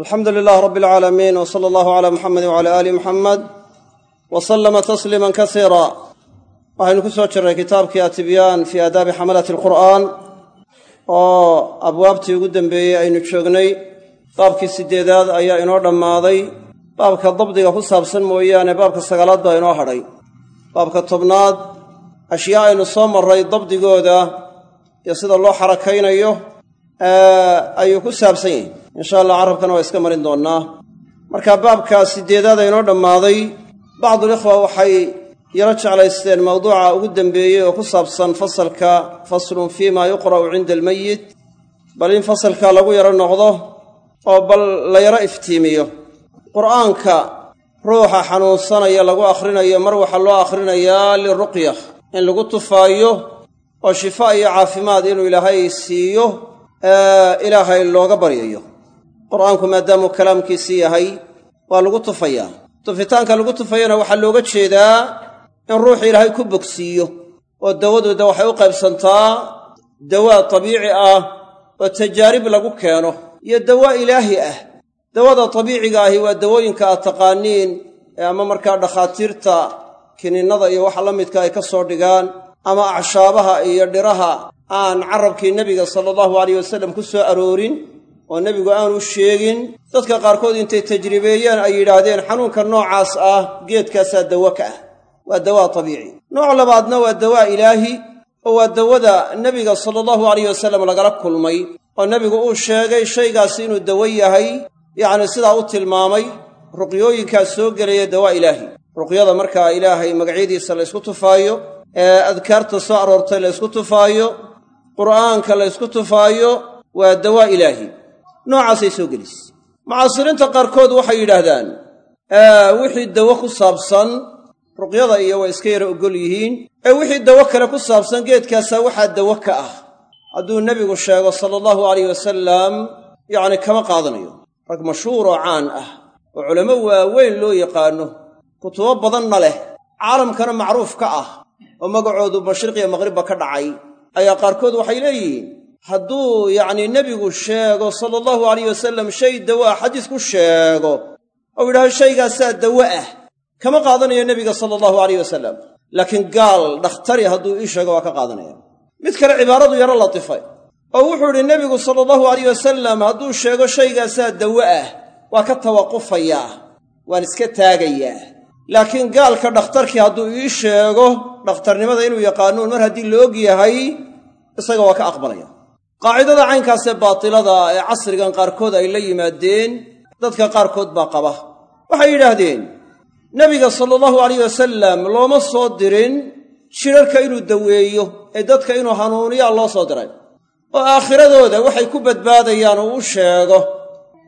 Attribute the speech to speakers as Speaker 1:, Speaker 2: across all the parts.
Speaker 1: alxamdu lilaah rab alcaalamiin w sala allahu cala muxamedi wcala aali muxamed wa sallama tasliima kasiira waxaynu ku soo jirnay kitaabkii atibyaan fii aadaabi xamalati alqur'aan oo abwaabtii ugu dembeeyey aynu joognay. Baabkii siddeedaad ayaa inoo dhammaaday. Baabka dabdiga ku saabsan mooyaane baabka sagaalaad baa inoo hadhay. Baabka tobnaad ashyaa aynu soo marray dabdigooda iyo sida loo xarakaynayo ayuu ku saabsan yahay insha allah carabkana waa iska marin doonnaa. Marka baabka siddeedaad aynoo dhammaaday bacdulikhwa waxay yaro jeclaysteen mawduuca ugu dembeeyey oo ku saabsan fasalka faslun fii ma yuqra'u cinda almeyit bal in fasalka lagu yaro noqdo oo bal la yaro iftiimiyo. Qur'aanka ruuxa xanuunsanaya lagu akhrinayo mar waxaa loo akhrinayaa liruqya in lagu tufaayo oo shifaa iyo caafimaad inuu ilaahay siiyo ilaahay looga baryayo qur'aanku maadaamuu kalaamkiisii yahay waa lagu tufayaa. Tufitaanka lagu tufayana waxaa looga jeedaa in ruuxu ilaahay ku bogsiiyo oo dawadooda waxay u qaybsantaa dawaa tabiici ah oo tajaarib lagu keeno iyo dawaa ilaahi ah. Dawada tabiiciga ahi waa dawooyinka aad taqaaniin ee ama markaa dhakhaatiirta kininnada iyo waxa la midka ay ka soo dhigaan ama acshaabaha iyo dhiraha aan carabkii nebiga sala allahu alayh wasallam ku soo aroorin oo nebigu aanu sheegin dadka qaarkood intay tajribeeyeen ay yidhaahdeen xanuunka noocaas ah geedkaasaa dawo ka ah waa dawaa tabiici. Nooc labaadna waa dawaa ilaahi oo waa dawada nebiga sala allahu alayh wasallam lagala kulmay oo nebigu uu sheegay shaygaasi inuu dawo yahay yacni sidaa u tilmaamay ruqyooyinkaas soo gelaya dawaa ilaahi. Ruqyada markaa ilaahay magacyadiisa la ysku tufaayo ee adkaarta soo aroortay la ysku tufaayo qur'aanka la ysku tufaayo waa dawaa ilaahi noocaasay soo gelis. Mucaasiriinta qaarkood waxay yidhaahdaan wixii dawo ku saabsan ruqyada iyo way iska yara oggol yihiin. Ee wixii dawo kale ku saabsan geedkaasaa waxaa dawo ka ah. Hadduu nebigu sheego sala allahu alayh wasalam yacni kama qaadanayo. Rag mashhuuroo caan ah oo culammo waaweyn loo yaqaanno kutubo badanna leh caalamkana macruuf ka ah oo magacoodu mashriq iyo maqribba ka dhacay ayaa qaarkood waxay leeyihiin hadduu yacnii nebigu sheego sala allahu alayh wasalam shay dawo ah xadiis ku sheego ou yidhahdo shaygaasaa dawo ah kama qaadanayo nebiga sala allahu alayh wasalam laakiin gaal dhakhtari hadduu ii sheego waa ka qaadanaya. Mid kale cibaaradu yaro latifay oo wuxuu idhi nebigu sala allahu alayh wasalam hadduu sheego shaygaasaa dawo ah waa ka tawaqufayaa waan iska taagayaa laakiin gaalka dhakhtarkii hadduu ii sheego dhakhtarnimada inuu yaqaanuun mar haddii la og yahay isaga waa ka aqbalaya qaacidada caynkaasee baatilada ee casrigan qaarkood ay la yimaadeen dadka qaarkood baa qaba. Waxay yidhaahdeen nebiga sala allahu alayh wasalam looma soo dirin jidharka inuu daweeyo ee dadka inuu hanuuniyaa loo soo diray oo aakhiradooda waxay ku badbaadayaan uu u sheego.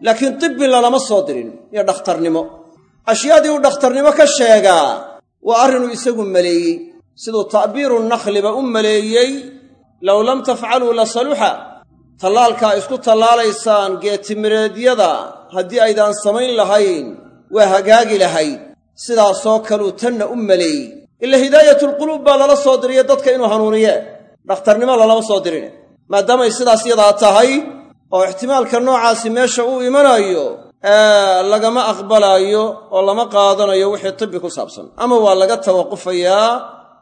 Speaker 1: Laakiin tibbin lalama soo dirin iyo dhakhtarnimo. Ashyaadii uu dhakhtarnimo ka sheegaa waa arrinuu isagu maleeyey. Siduu ta'biiru nakhliba u maleeyey low lam tafcaluu la saluxa tallaalkaa isku tallaalaysaan geetimireedyada haddii aydaan samayn lahayn waa hagaagi lahayd sidaasoo kaluu tanna u maleeyey ila hidaayatulquluub baa lala soo diriye dadka inuu hanuuniye dhakhtarnimo lalama soo dirine maadaamay sidaas yadaa tahay oo ixtimaalka noocaasi meesha uu imanayo lagama aqbalaayo oo lama qaadanayo wixii tibbi ku saabsan ama waa laga tawaqufayaa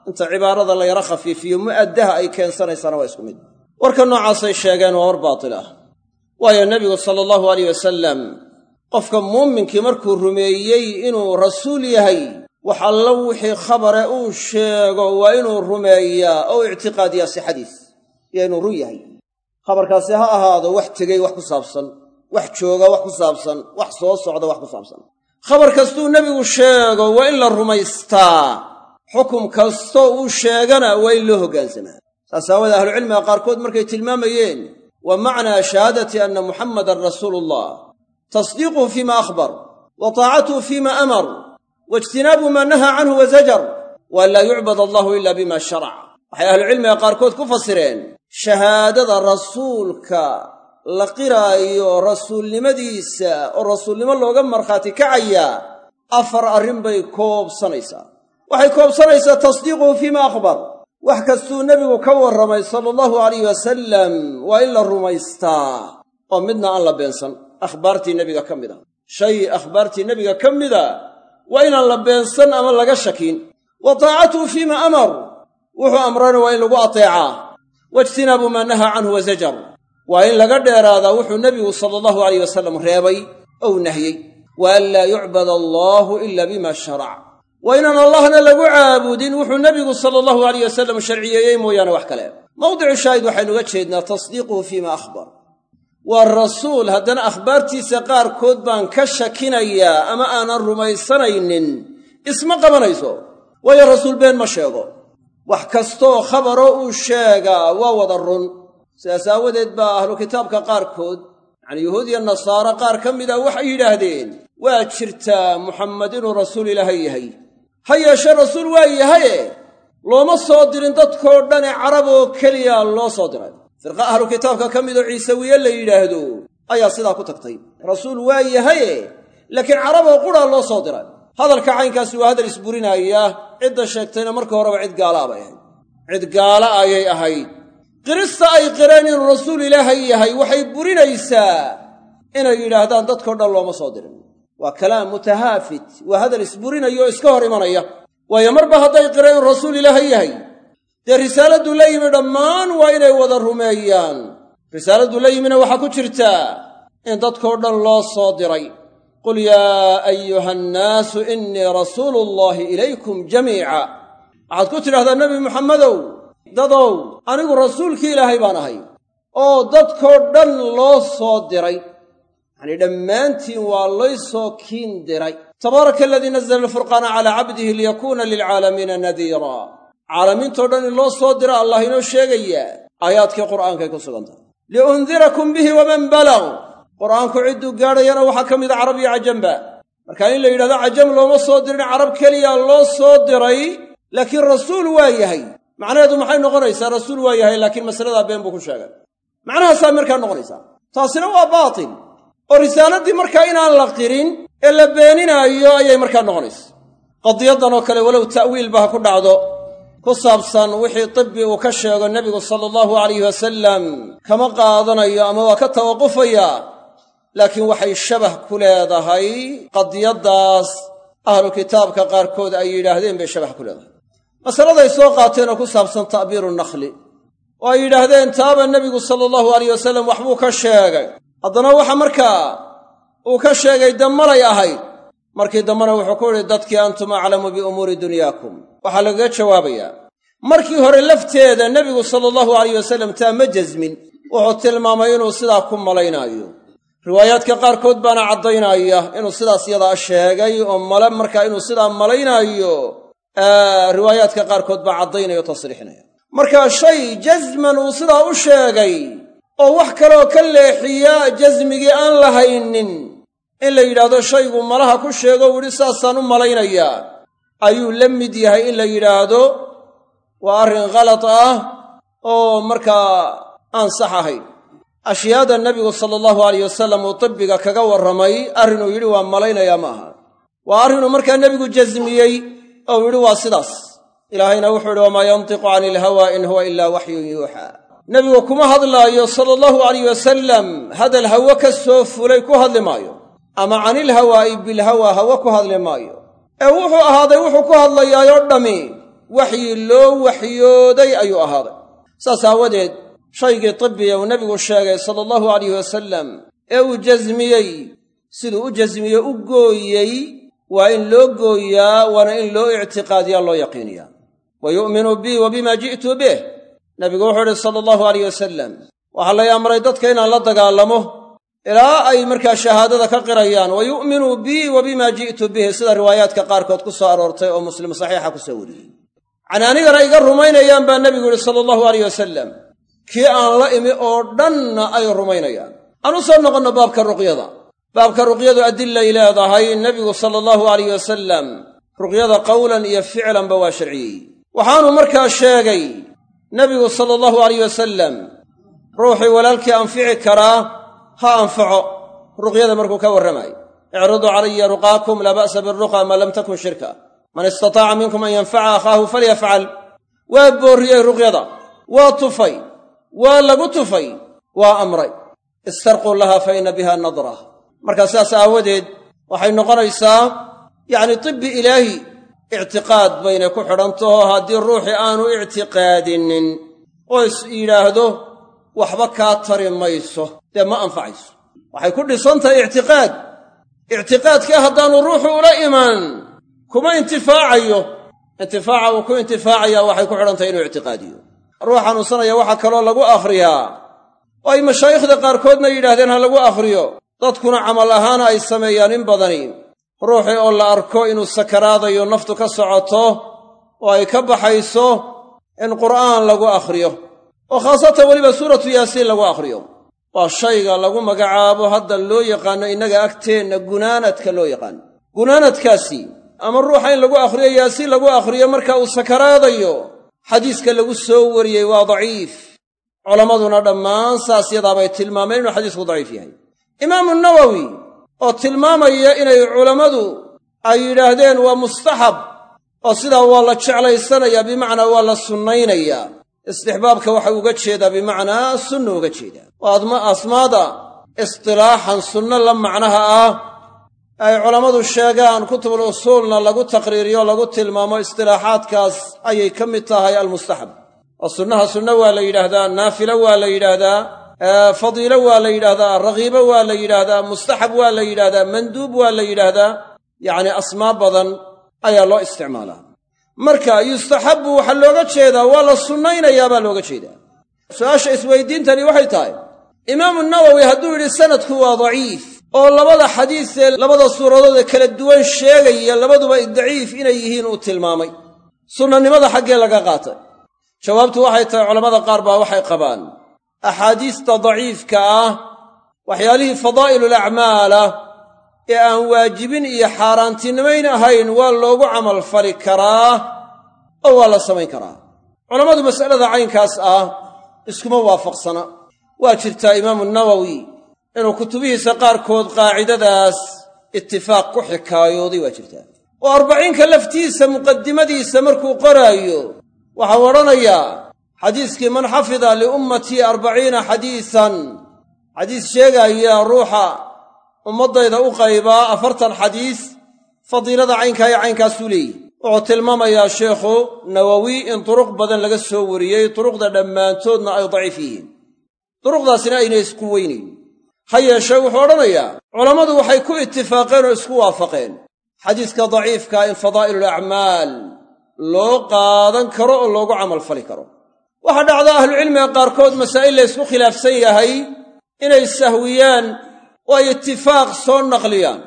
Speaker 1: inta cibaarada la yaro khafiifiyo mu'addaha ay keensanaysaana waa isku mid. Warka noocaasay sheegeen waa war baatil ah. Waayo nebigu sala allahu alayh wasalam qofka muuminkii markuu rumeeyey inuu rasuul yahay wax allo wixii khabare uu sheego waa inuu rumeeyaa oo ictiqaadiyaa sixadiis iyo inuu run yahay. Khabarkaasi ha ahaado wax tegey wax ku saabsan wax jooga wax ku saabsan wax soo socda wax ku saabsan. Khabar kastuu nebigu sheego waa in la rumaystaa xukum kastoo uu sheegana waa in loo hoggaansamaa saas aawoodee ahlucilmiga qaarkood markay tilmaamayeen wa macnaa shahaadati anna muxammadan rasuulu ullah tasdiiquhu fiima akhbar wa taacatuhu fiima amar wa ijtinaabu maa nahaa canhu wa zajar wa an laa yucbad allahu ila bima sharac waxay ahlucilmiga qaarkood ku fasireen shahaadada rasuulka la qiraayo rasuulnimadiisa oo rasuulnimo looga markhaati kacaya afar arrin bay koobsanaysaa waxay koobsanaysaa tasdiiquhu fiima akhbar. Wax kastuu nebigu ka warramay sala allahu alayh wasalam waa in la rumaystaa oo midna aan la beensan. Akhbaartii nebiga ka mid a shay akhbaartii nebiga ka mida waa inaan la beensan ama laga shakin wa taacatuhu fiima amar. Wuxuu amrayna waa in lagu ateecaa. Waijtinaabu maa nahaa canhu wa zajar. Waa in laga dheeraadaa wuxuu nebigu sala allahu alayh wasalam reebay ou nahyey wa an laa yucbad allaahu ila bima sharac waa inaan allahna lagu caabudin wuxuu nebigu sala allahu alayh wasalam sharciyeeyey mooyaane wax kale. Mawdicu shaahid waxaynuga jeednaa tasdiiquhu fiima akhbar. Waa rasuul haddana akhbaartiisa qaarkood baan ka shakinayaa ama aanan rumaysanaynin. Isma qabanayso. Waayo rasuul been ma sheego. Wax kastoo khabaroo uu sheegaa waa wada run. Sidaas aawadeed baa ahlu kitaabka qaarkood yacanii yuhuud iyo nasaaro qaar ka mida waxay yidhaahdeen waa jirtaa muxammed inuu rasuul ilaahay yahay ha yeeshee rasuul waa yahaye looma soo dirin dadkoo dhane carab oo keliya loo soo diray. Firqa ahlu kitaabka ka midoo ciisawiye la yidhaahdo ayaa sidaa ku tagtay. Rasuul waa yahaye laakiin carab oo qudhaa loo soo diray. Hadalka caynkaasi waa hadal isburinaaya cidda sheegtayna marka horeba cid gaala bay ahayd. Cid gaala ayay ahayd. Qirista ay qireen inuu rasuul ilaahay yahay waxay burinaysaa inay yidhaahdaan dadkao dhan looma soo dirin waa kalaam mutahaafit waa hadal isburinaya oo iska hor imanaya. Waayo marba hadday qireen inuu rasuul ilaahay yahay dee risaaladdu la yimi dhammaan waa inay wada rumeeyaan. Risaaladdu la yimina waxaa ku jirtaa in dadkao dhan loo soo diray. Qul yaa ayuha annaasu innii rasuulu llaahi ilaykum jamiica. Waxaad ku tidhahdaa nebi muxammedow dadow anigu rasuulkii ilaahay baan ahay. Oo dadkoo dhan loo soo diray yacanii dhammaantiin waa laysoo kiin diray. Tabaaraka aladii nazla alfurqaana calaa cabdihi liyakuuna lilcaalamiina nadiira. Caalamiintoo dhan in loo soo dira allah inoo sheegayaa aayaadkii qur'aankay ku sugan tahay. Liundirakum bihi waman balag qur'aanku cidduu gaadhayana waxaa ka mida carab iyo cajamba. Marka in la yidhahdo cajam looma soo dirin carab keliya loo soo diray laakiin rasuul waa yahay. Macnaheedu maxay noqonaysaa? Rasuul waa yahay laakiin masaladaa been buu ku sheegay. Macnahaasaa markaa noqonaysaa. Taasina waa baatil oo risaaladii markaa inaan la qirin ee la beeninaayo ayay markaa noqonaysa. Qadiyaddan oo kale walow ta'wiilba ha ku dhacdo. Ku saabsan wixii tibbi uu ka sheego nebigu sala allahu alayhi wasalam kama qaadanayo ama waa ka tawaqufayaa laakiin waxay shabah ku leedahay qadiyaddaas. Ahlu kitaabka qaarkood ay yidhaahdeen bay shabah ku leedahay. Masaladay soo qaateen oo ku saabsan ta'biiru nakhli. Oo ay yidhaahdeen taaba nebigu sala allahu alayh wasalam waxbuu ka sheegay haddana waxa markaa uu ka sheegay dammalay ahayd markii dambena wuxuu ku yidhi dadkii antum aclamu biumuuri dunyaakum. Waxaa lagaga jawaabayaa. Markii hore lafteeda nebigu sala allahu alayh wasalam taa ma jasmin. Wuxuu tilmaamay inuu sidaa ku malaynaayo. Riwaayaadka qaarkood baana caddaynaya inuu sidaas yadaa sheegay oo male markaa inuu sidaa malaynaayo riwaayaadka qaarkood baa caddaynaya o tasriixinaya. Marka shay jasman uu sidaa u sheegay oo wax kaleoo ka leexiya jasmigii aan lahaynin. In la yidhaahdo shaygu malaha ku sheego u yidhi saasaan u malaynayaa. Ayuu la mid yahay in la yidhaahdo waa arrin khalad ah oo markaa aan sax ahayn. Ashyaada nebigu sala allahu alayh wasalam uu tibbiga kaga warramay arrinuu yidhi waa malaynayaa ma aha waa arrinuu markaa nebigu jasmiyey ou yidhi waa sidaas. Ilaahayna wuxuu yidhi wamaa yantiqu cani ilhawaa in huwa ilaa waxyun yuuxaa nebigu kuma hadlaayo sala allahu alayh wasalam hadal hawe ka soo fulay ku hadli maayo. Ama canilhawaa'i bilhawaa hawe ku hadli maayo. Ee wuxuu ahaaday wuxuu ku hadlayaayoo dhammi waxyi loo waxyooday ayuu ahaaday. Saas aawadeed shaygii tibbiya uu nebigu sheegay sala allahu alayh wasalam ee uu jasmiyey siduu u jasmiye u gooyey waa in loo gooyaa waana in loo ictiqaadiyaa loo yaqiiniyaa. Wa yu'minu bii wa bima ji'tu bih nebigu wuxuu idhi sala allahu alayh wasalam waxaa lay amray dadka inaan la dagaalamo ilaa ay markaa shahaadada ka qirayaan wa yu'minuu bii wa bima ji'tu bihi sida riwaayaadka qaarkood ku soo aroortay oo muslim saxiixa ku soo wariyey. Yacni anigana iga rumaynayaan baa nebigu yihi sala allahu alayh wasalam kii aan la imi oo dhanna ay rumaynayaan. Aan u soo noqonno baabka ruqyada. Baabka ruqyadu adilay leedahay nebigu sala allahu alayh wasalam ruqyada qowlan iyo ficlanba waa sharciyey. Waxaanu markaa sheegay nebigu sala allahu alayh wasalam ruuxii walaalkii anfici karaa ha anfaco. Ruqyada markuu ka warramaayo icriduu calaya ruqaakum laa ba'sa biruqa maa lam takun shirka. Man istataaca minkum an yanfaca akhaahu falyafcal. Waa boorriyey ruqyada waa tufay waa lagu tufay waa amray. Istarquu laha fa inna biha nadra. Markaa sidaas aawadeed waxay noqonaysaa yacni tibbi ilaahi ictiqaad baynay ku xidhantaho haddii ruuxii aanu ictiqaadinin. Oo is yidhaahdo waxba kaa tari mayso dee ma anfacayso. Waxay ku dhisan tahay ictiqaad. Ictiqaadkaa haddaanu ruuxu ula iman kuma intifaacayo. Intifaaca uu ku intifaacayaa waxay ku xidhan tahay inuu ictiqaadiyo. Ruux xanuunsanaya waxaa kaloo lagu akhriyaa. Oo ay mashaayikhda qaarkoodna yidhaahdeen ha lagu akhriyo. Dadkuna camal ahaana ay sameeyaan in badani ruuxii oo la arko inuu sakaraadayo naftu ka socoto oo ay ka baxayso in qur'aan lagu akhriyo. Oo khaasatan weliba suuratu yaasiin lagu akhriyo. Waa shayga lagu magacaabo hadda loo yaqaanno innaga agteenna gunaanadka loo yaqaano gunaanadkaasi ama ruuxa in lagu akhriyo yaasiin lagu akhriyo marka uu sakaraadayo xadiiska lagu soo wariyey waa daciif. Culammaduna dhammaan saas yadaabay tilmaameen inuu xadiisku daciif yahay. Imaamu nawowi oo tilmaamaya inay culammadu ay yidhaahdeen waa mustaxab oo sidaa waa la jeclaysanayaa bimacnaa waa la sunnaynayaa. Istixbaabka waxa uga jeedaa bimacnaa sunna uga jeedaa. Oo asmaada istilaaxan sunno la macnaha ah ay culammadu sheegaan kutubul usuulna lagu taqriiriyo lagu tilmaamo istilaaxaadkaas ayay ka mid tahay almustaxab. Oo sunnaha sunno waa la yidhaahdaa naafilo waa la yidhaahdaa fadiilo waa la yidhaahdaa ragiibo waa la yidhaahdaa mustaxab waa la yidhaahdaa manduub waa la yidhaahdaa yacni asmaa badan ayaa loo isticmaalaa. Marka yustaxabbu waxaa looga jeedaa waa la sunnaynayaa baa looga jeedaa. Su'aasha isweydiintani waxay tahay imaamu nawowi hadduu yidhi sanadku waa daciif oo labada xadiisee labada suuradood ee kala duwan sheegaya labaduba daciif inay yihiin uu tilmaamay. Sunnanimada xaggee laga qaatay. Jawaabtu waxay tahay culammada qaar baa waxay qabaan axaadiista daciifka ah waxyaalihii fadaa'ilul acmaalah ee aan waajibin iyo xaaraantinimayn ahayn waa loogu camalfali karaa oo waa la samayn karaa. Culammadu mas'alada caynkaas ah iskuma waafaqsana. Waa jirtaa imaamu nawowi inuu kutubihiisa qaarkood qaacidadaas itifaaq ku xikaayooday waa jirtaa. Oo arbaciinka laftiisa muqaddimadiisa markuu qoraayo waxau odhanayaa xadiiskii man xafida liummatii arbaciina xadiisan. Xadiis sheegaaya ruuxa ummaddayda u qaybaa afartan xadiis fadiilada caynkaa iyo caynkaasuu leeyihi wuxuu tilmaamayaa sheekhu nawowi in duruq badan laga soo wariyey duruqda dhammaantoodna ay daciif yihiin. Duruqdaasina aynay isku weynayn ha yeeshee wuxuu odhanayaa culammadu waxay ku itifaaqeen oo isku waafaqeen. Xadiiska daciifkaa in fadaa'ilul acmaal loo qaadan karo oo loogu camalfali karo waxaa dhacda ahlucilmiga qaarkood masaa'il la ysku khilaafsan yahay inay sahwiyaan oo ay itifaaq soo naqliyaan.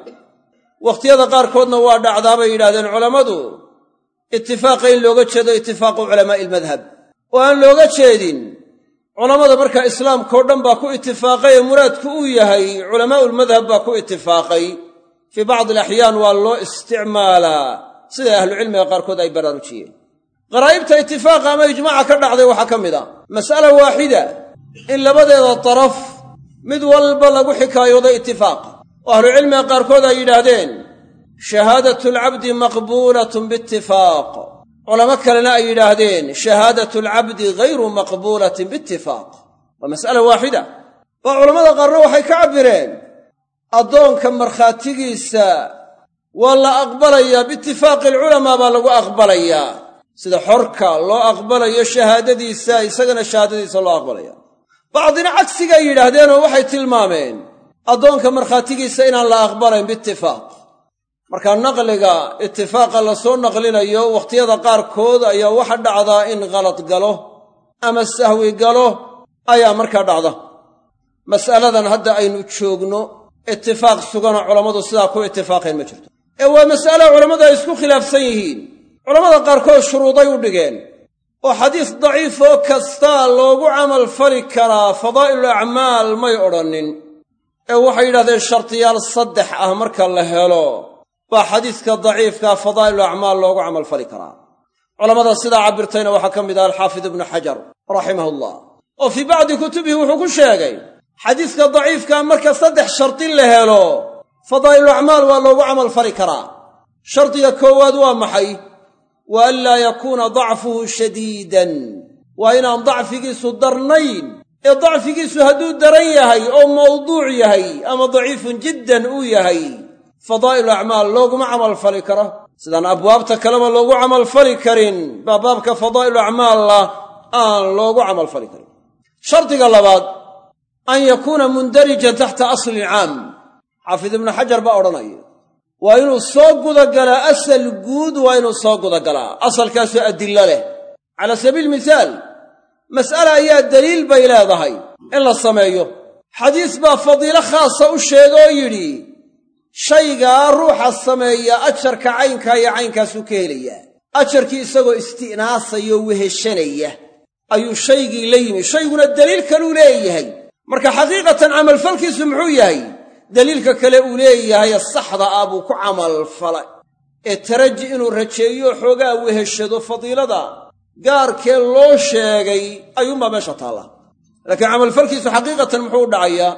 Speaker 1: Wakhtiyada qaarkoodna waa dhacdaa bay yidhahdeen culammadu itifaaqa in looga jeedo itifaaqu culamaa'i ilmadhab oo aan looga jeedin culammada markaa islaamkao dhan baa ku itifaaqay ee muraadku uu yahay culamaa'ulmadhab baa ku itifaaqay fii bacdi alaxyaan waa loo isticmaalaa sida ahlucilmiga qaarkood ay baraarujiyeen qaraa'ibta itifaaqa ama ijmaaca ka dhacday waxaa ka mid a. Mas'ala waaxida in labadeeda daraf mid walba lagu xikaayoodo itifaaqa oo ahlucilmiga qaarkood ay yidhaahdeen shahaadatu alcabdi maqbuulatun biitifaaq culamo kalena ay yidhaahdeen shahaadatu alcabdi ghayru maqbuulatin biitifaaq waa mas'ala waaxida. Oo culammada qaarna waxay ka cabbireen addoonka markhaatigiisa waa la aqbalayaa biitifaaqi alculamaa baa lagu aqbalayaa sida xorka loo aqbalayo shahaadadiisa isagana shahaadadiisa loo aqbalaya. Bacdina cagsigay yidhaahdeenoo waxay tilmaameen addoonka markhaatigiisa inaan la aqbalayn biitifaaq marka naqliga itifaaqa la soo naqlinayo wakhtiyada qaarkood ayaa waxa dhacdaa in khalad galo ama sahwi galo ayaa markaa dhacda. Mas'aladan hadda aynu joogno itifaaq suganoo culammadu sidaa ku itifaaqeen ma jirto. Ee waa mas'ala culammadu ay isku khilaafsan yihiin culammada qaarkood shuruuday u dhigeen oo xadiis daciifoo kastaa loogu camal fali karaa fadaa'ilul acmaal may odhannin. Ee waxay yidhahdeen shartiyaal saddex ah marka la helo baa xadiiska daciifkaa fadaa'ilul acmaal loogu camal fali karaa. Culammada sidaa cabbirtayna waxaa ka mid ah alxaafid ibnu xajar raximahullah. Oo fii bacdi kutubihi wuxuu ku sheegay xadiiska daciifkaa marka saddex shardi la helo fadaa'ilul acmaal waa loogu camal fali karaa. Shardiga koowaad waa maxay wa an laa yakuuna dacfuhu shadiidan. Waa inaan dacfigiisu darnayn. Ee dacfigiisu hadduu daran yahay oo mawduuc yahay ama daciifun jiddan uu yahay fadaa'ilu acmaal looguma camalfali karo sidaan abwaabta kaleba loogu camalfali karin baa baabka fadaa'ilu acmaalla aan loogu camalfali karin. Shardiga labaad an yakuuna mundarijan taxta aslin caam. Xaafid xajar baa waa inuu soo gudagalaa asal guud waa inuu soo gudagalaa asalkaasoo adillo leh. Cala sabiili mihaal mas'ale ayaa daliil bay leedahay in la sameeyo. Xadiis baa fadiilo khaasa u sheega oo yidhi shaygaa ruuxa sameeya ajarka caynkaa iyo caynkaasuu ka helayaa. Ajarkii isagoo isti'naasayoo weheshanaya. Ayuu shaygii la yimi. Shayguna daliil kaluu leeyahay. Marka xaqiiqatan camalfalkiisu muxuu yahay daliilka kale uu leeyahay saxda ah buu ku camalfalay ee taraji inuu rajeeyo xoogaa weheshado fadiilada gaarkee loo sheegay ayuunbaa meesha taalla. Laakiin camalfalkiisu xaqiiqatan muxuu u dhacayaa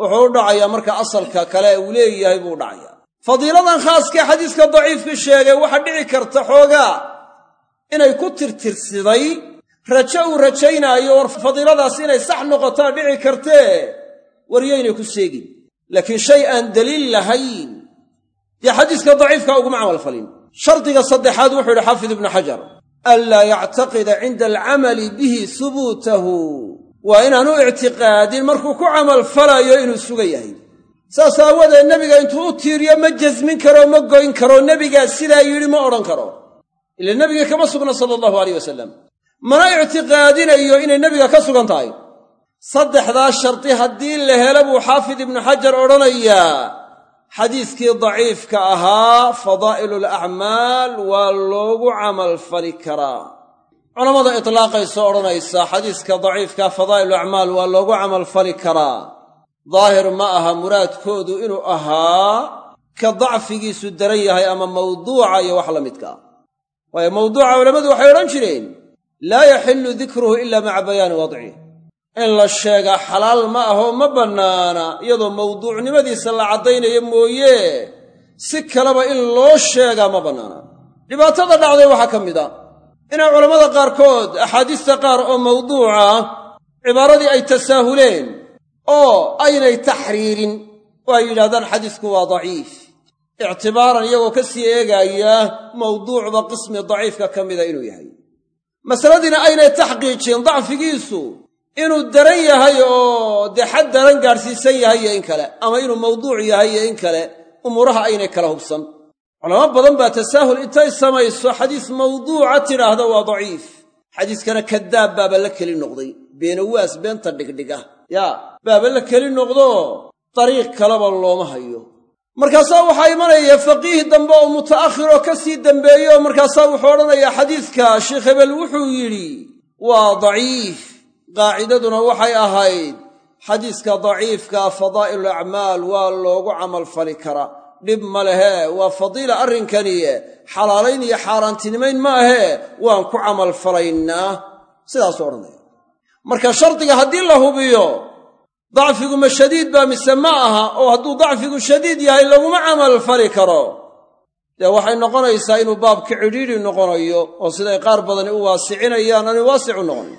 Speaker 1: wuxuu u dhacayaa marka asalka kale uu leeyahay buu u dhacayaa. Fadiiladan khaaskee xadiiska daciifka sheegay waxaa dhici karta xoogaa inay ku tirtirsiday rajo uu rajaynaayo war fadiiladaas inay sax noqotaa dhici kartee waryaynay ku seegin laakiin shay aan daliil lahayn dee xadiiska daciifka uguma camalfalin shardiga saddexaad wuxuu yidhi xaafid ibnu xajar anlaa yactaqida cinda alcamali bihi hubuutahu waa inaanu ictiqaadin markuu ku camalfalayo inuu sugan yahay. Saas aawadeed nebiga intuu u tiiriyo ma jasmin karo ma goyn karo nebigaa sidaa yidhi ma odhan karo. Ila nebiga kama sugna sala allahu aleyh wasalam mana ictiqaadinayo inay nebiga ka sugan tahay saddexdaa shardi haddii la helo buu xaafid ibnu xajar odhanayaa xadiiskii daciifka ahaa fadaa'ilu alacmaal waa loogu camalfali karaa. Culammada itlaaqaysoo odhanaysa xadiiska daciifka fadaa'ilu acmaal waa loogu camalfali karaa. Daahir ma aha muraadkoodu inuu ahaa ka dacfigiisu daran yahay ama mawduuca iyo wax la midka. Ah waayo mawduuca culammadu waxay odhan jireen laa yaxillu dikruhu ila maca bayaani wadcih in la sheegaa xalaal ma ahoo ma bannaana iyadoo mawduucnimadiisa la caddaynayo mooye. Si kaleba in loo sheegaa ma bannaana. Dhibaatada dhacday waxaa ka mid a. Inay culammada qaarkood axaadiista qaar oo mawduuca cibaaradii ay tasaahuleen oo aynay taxriirin oo ay yidhahdaan xadiisku waa daciif. Ictibaaran iyagoo ka sii eegaaya mawduucda qismi daciifka ka mida inuu yahay. Masaladiina aynay taxqiijin dacfigiisu inuu daran yahay oo dee xad daran gaadhsiisan yahay iyo in kale ama inuu mawduuc yahay iyo in kale umuuraha aynay kala hubsan. Culamo badan baa tasaahul intay samayso xadiis mawduuca tidhaahda waa daciif. Xadiiskana kadaab baaba la keli noqday beenawaas beenta dhigdhiga. Yaa baaba la keli noqdo dariiq kaleba looma hayo. Markaasaa waxaa imanaya faqiih dambe oo muta'akhir oo ka sii dembeeye oo markaasaa wuxuu odhanayaa xadiiska sheikh hebel wuxuu yidhi waa daciif qaacidaduna waxay ahayd xadiiska daciifka fadaa'ilu acmaal waa loogu camalfali karaa dhib ma lehe waa fadiila arrinkaniye xalaalayn iyo xaaraantinimayn ma ahee waan ku camalfalaynaa sidaasuu odhanaya marka shardiga haddii la hubiyo dacfigu ma shadiid baa mise ma aha oo hadduu dacfigu shadiid yahay laguma camalfali karo. Dee waxay noqonaysaa inuu baabka cidhiidhi noqonayo oo siday qaar badani u waasicinayaan aanay waasicu noqonayn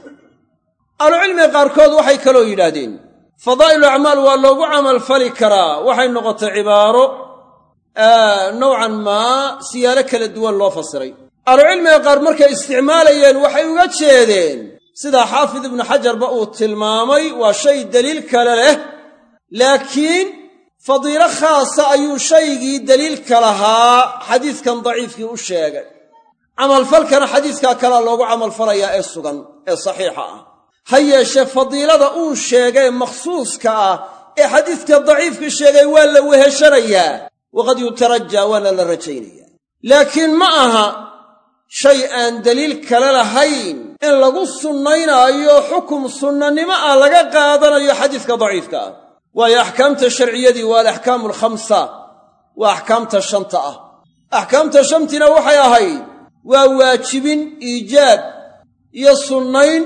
Speaker 1: ahlucilmiga qaarkood waxay kaloo yidhaahdeen fadaa'ilu acmaal waa loogu camalfali karaa waxay noqotay cibaaro nowcan maa siyaalo kala duwan loo fasiray. Ahlucilmiga qaar markay isticmaalayeen waxay uga jeedeen sidaa xaafid ibnu xajarba uu tilmaamay waa shay deliil kale leh laakiin fadiilo khaasa ayuu shaygii deliilka lahaa xadiiskan daciifkii u sheegay. Camalfalkana xadiiskaa kalea loogu camalfalayaa ee sugan ee saxiixa ah ha yeeshee fadiilada uu sheegay makhsuuska ah ee xadiiska daciifka sheegay waa la weheshanayaa. Waqad yutarajaa waana la rajaynayaa. Laakiin ma aha shay aan deliil kale lahayn in lagu sunnaynaayo xukum sunnanimo ah laga qaadanayo xadiiska daciifka ah. Waayo axkaamta sharciyadii waa alaxkaamu alkhamsa waa axkaamta shanta ah. Axkaamta shantina waxay ahayd waa waajibin iijaab iyo sunnayn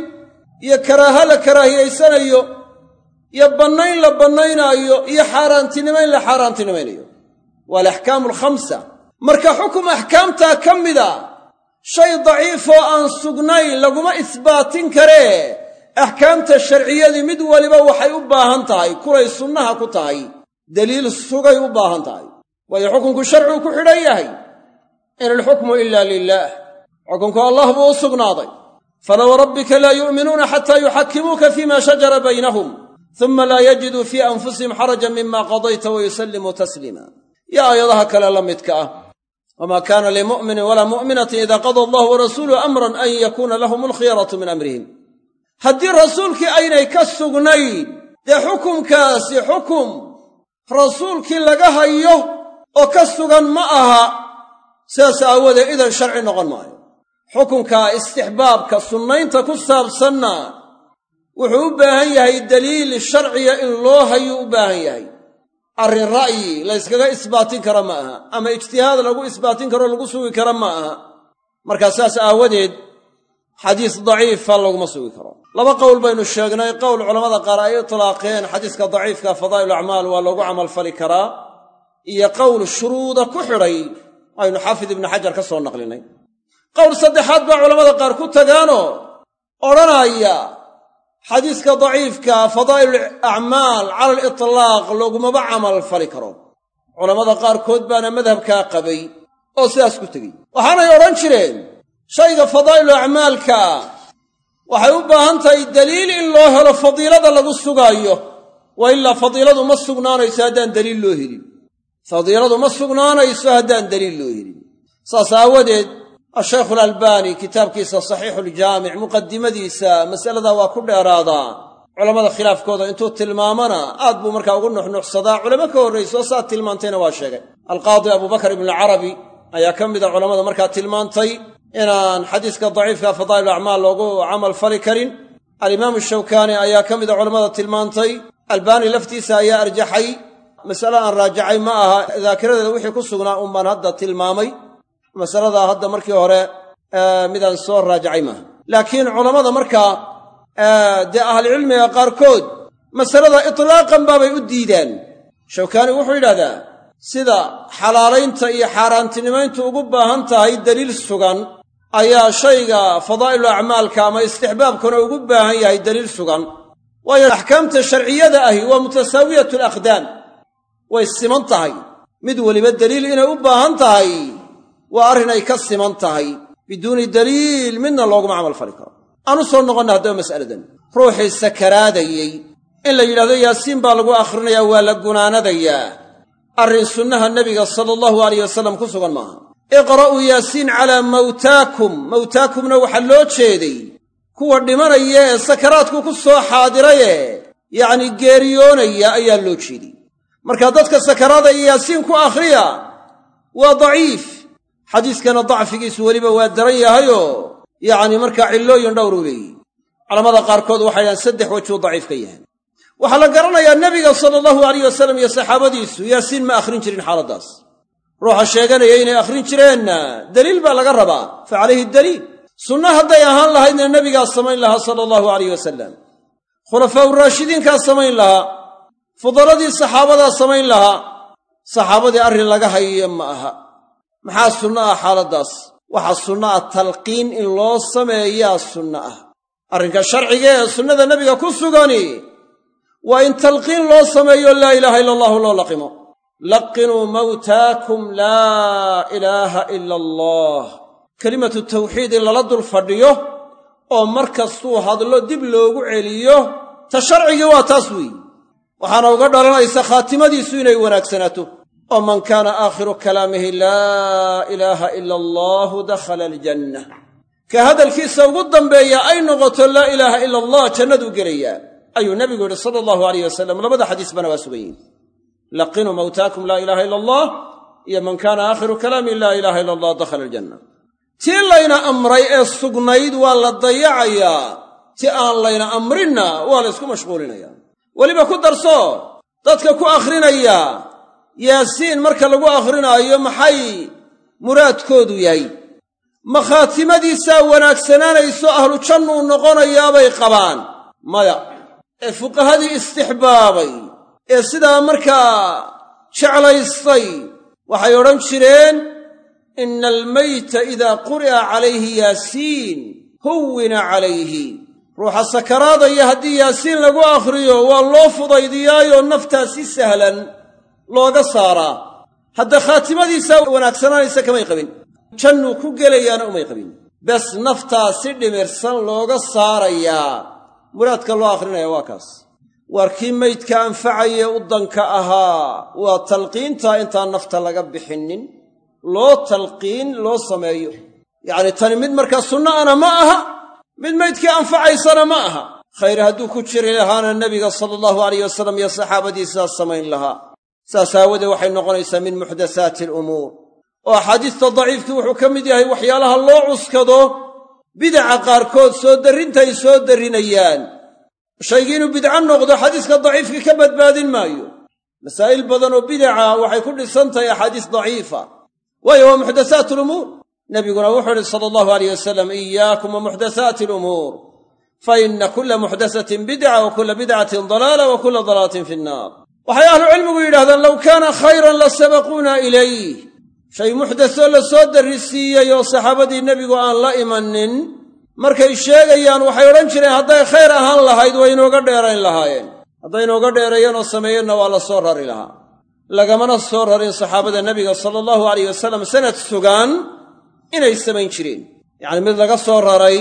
Speaker 1: iyo karaaha la karaahiyaysanayo iyo bannayn la bannaynaayo iyo xaaraantinimayn la xaaraantinimaynayo. Waa alaxkaamu alkhamsa marka xukum axkaamtaa ka mida shay daciifoo aan sugnayn laguma isbaatin karee axkaamta sharciyadii mid waliba waxay u baahan tahay kulay sunnaha ku tahay daliil sugay u baahan tahay. Waayo xukunku sharcigu ku xidhan yahay. In alxukmu ila lilaah xukunku allah buu u sugnaaday falaw rabbika laa yu'minuuna xataa yuxakimuuka fima shajara baynahum uma laa yajiduu fii anfusihim xarajan mima qadayta wayusallimuu tasliima iyo aayadaha kale la midka ah wamaa kaana limu'minin walaa mu'minatin ida qada allahu warasuuluhu amran an yakuuna lahum alkhiyaratu min amrihim haddii rasuulkii aynay ka sugnayn dee xukumkaasi xukum rasuulkii laga hayo oo ka sugan ma aha sidaas aawoodee idan sharci noqon maayo xukunka istixbaabka sunnaynta ku saabsanna wuxuu u baahan yahay daliil sharciya in loo hayuu u baahan yahay. Arrin ra'yi la yskaga isbaatin kara ma aha ama ijtihaad lagu isbaatin karoo lagu sugi kara ma aha. Markaa saas aawadeed xadiis daciifa laguma sugi karo. Laba qowl baynu sheegnay qowl culammada qaar ay itlaaqeen xadiiska daciifka fadaa'il acmaal waa loogu camalfali karaa. Iyo qowl shuruuda ku xidhay aynu xaafid ibnu xajar ka soo naqlinay qowl saddexaad baa culammada qaar ku tagaanoo odhanaya xadiiska daciifka fadaa'il acmaal cala alitlaaq loogumaba camal fali karo. Culammada qaarkood baana madhabkaa qabay oo sidaas ku tegey waxaanay odhan jireen shayga fadaa'ilu acmaalka waxay u baahan tahay daliil in loo helo fadiilada lagu sugaayo wa ilaa fadiiladu ma sugnaanayso haddaan daliil loo helin. Fadiiladu ma sugnaanayso haddaan daliil loo helin. Saas aawadeed ashaykhu alalbaani kitaabkiisa saxiixuljaamic muqadimadiisa masaladaa waa ku dheeraadaa culammada khilaafkooda intuu tilmaamana aad buu markaa ugu nuxnuxsadaa. Culamo ka horrayso saad tilmaantayna waa sheegay. Alqaadi abubakar ibnualcarabi ayaa ka mida culammada markaa tilmaantay inaan xadiiska daciifka fadaa'il acmaal loogu camal fali karin. Alimaamu shawkaani ayaa ka mida culammada tilmaantay. Albaani laftiisa ayaa arjaxay. Masale aan raajacay ma aha. Daakiradeeda wixii ku sugnaa un baan hadda tilmaamay masaladaa hadda markii hore midaan soo raajacay maaha. Laakiin culammada markaa dee ahlicilmiga qaarkood masalada itlaaqan baabay u diidaan shawkaani wuxuu yidhahdaa sida xalaalaynta iyo xaaraantinimayntu ugu baahan tahay daliil sugan ayaa shayga fadaa'ilu acmaalka ama istixbaabkuna ugu baahan yahay daliil sugan. Waayo axkaamta sharciyada ahi waa mutasaawiyatu alaqdaam way siman tahay. Mid weliba daliil inay u baahan tahay waa arrin ay ka siman tahay. Biduuni daliil midna looguma camal fali karo. Aan u soo noqonna haddaba mas'aladan. Ruuxii sakaraadayey in la yidhahdo yaasiin baa lagu akhrinayaa waa la gunaanadayaa arrin sunnaha nebiga sala allahu alayh wasalam ku sugan maaha. Iqra'uu yaasiin calaa mawtaakum. Mawtaakumna waxaa loo jeeday. Kuwa dhimanaya ee sakaraadku ku soo xaadiraye yacnii geeriyoonaya ayaa loo jeeday. Marka dadka sakaraada iyo yaasiin ku akhriya waa daciif xadiiskana dacfigiisu weliba waa daran yahayoo yacni markaa cillooyin dhowruu leeyihi culamada qaarkood waxay dhahaan saddex wejuu daciif ka yahay. Waxaa la garanayaa nebiga sala allahu alayh wasalam iyo saxaabadiisu yaasiin ma akhrin jirin xaaladdaas ruuxa sheeganaya inay akhrin jireenna. Daliil baa laga rabaa fa calayhi daliil. Sunna hadday ahaan lahaydna nebigaa samayn lahaa sala allahu alayh wasalam khulafaa'u raashidiinkaa samayn lahaa. Fudaladii saxaabadaa samayn lahaa. Saxaabadii arrin laga hayiyo ma aha maxaa sunno ah xaaladdaas waxaa sunno ah talqiin in loo sameeyaa sunno ah. Arrinka sharciga ee sunnada nebiga ku sugani waa in talqiin loo sameeyo laa ilaaha ila allahu loo laqimo. Laqinuu mawtaakum laa ilaaha ila allah kelimatu tawxiid in lala dul fadhiyo oo mar kastuu hadlo dib loogu celiyo ta sharcigii waa taas weeyi waxaana uga dhalanaysa khaatimadiisu inay wanaagsanaato oo man kaana aakhiru kalaamihi laa ilaaha ila allahu dakhala aljanna ka hadalkiisa ugu dambeeya ay noqoto laa ilaaha ila allah jannaduu gelayaa ayuu nebigu yidhi sala allahu alayh wasalam labada xadiisbana waa sugan yihiin laqinuu mawtaakum laa ilaaha ila allah iyo man kaana aakhiru kalaamihi laa ilaaha ila allah dakhala aljanna tii layna amray ee sugnayd waa la dayacayaa ti aan layna amrinna waa la ysku mashquulinayaa weliba ku darso dadka ku akhrinaya yaasiin marka lagu akhrinaayo maxay muraadkoodu yahay? Ma khaatimadiisaa wanaagsanaanayso ahlu jannuu noqonayaabay qabaan. Maya ee fuqahadii istixbaabay ee sidaa markaa jeclaystay waxay odhan jireen ina almeyta idaa quri'a calayhi yaasiin huwina calayhi. Ruuxa sakaraadaya haddii yaasiin lagu akhriyo waa loo fudaydiyaayo naftaa si sahlan looga saaraa. Hadda khaatimadiisa wanaagsanaanaysa kamay qabin. Jannuu ku gelayaana umay qabin. Bes naftaa si dhimirsan looga saarayaa. Muraadka loo akhrinaya waa kaas. Waar kii maydka anfacaye u danka ahaa waa talqiintaa intaan nafta laga bixinnin. Loo talqiin loo sameeyo. Yacni tani mid markaa sunno ana ma aha mid maydkii anfacaysana ma aha. Khayr hadduu ku jiri lahaana nebiga sala allahu alayh wasalam iyo saxaabadiisaas samayn lahaa saas aawadee waxay noqonaysaa min muxdasaati alumuur. oo axaadiista daciifkii wuxuu ka mid yahay waxyaalaha loo cuskado bidaca qaarkood soo darrinta ay soo darrinayaan. shaygii inuu bidco noqdo xadiiska daciifkii ka badbaadin maayo. masaa'il badan oo bidaca waxay ku dhisan tahay axaadiis daciifa. waayo waa muxdasaat alumuur. nebiguna wuxuu idhi sala allahu alayh wasalam iyaakum wa muxdasaati alumuur. Fa inna kulla muxdasatin bidca wa kulla bidcatin dalaala wa kulla dalaalatin fi waxay ahlucilmigu yidhahdaan low kaana khayran la sabaquuna ilayh shay muxdasoo la soo darrisiiyey oo saxaabadii nebigu aan la imanin markay sheegayaan waxay odhan jireen hadday khayr ahaan lahayd way inooga dheerayn lahaayeen. Hadday inooga dheereeyeen oo sameeyeenna waa la soo rari lahaa. Lagamana soo rarin saxaabada nebiga sala allahu alayh wasalam sanad sugaan inay samayn jireen. Yacni mid laga soo raray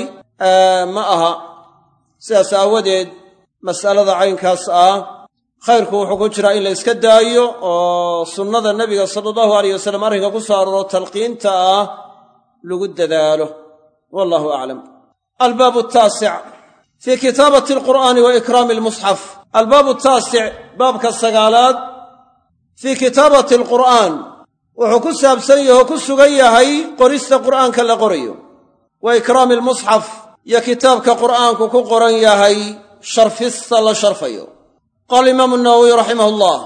Speaker 1: ma aha. Sidaas aawadeed mas'alada caynkaas ah khayrku wuxuu ku jiraa in la yska daayo oo sunnada nebiga sala allahu alayh wasalam arrinka ku soo arooro talqiinta ah lagu dadaalo. Wallahu aclam albaabu taasic fii kitaabati alqur'aani wa ikraami almusxaf albaabu taasic baabka sagaalaad fii kitaabati alqur'aan. Wuxuu ku saabsan yahe oo ku sugan yahay qorista qur'aanka la qorayo. Wa ikraami almusxaf iyo kitaabka qur'aanku ku qoran yahay sharfista la sharfayo qaala imaamu nawowiy raximah allah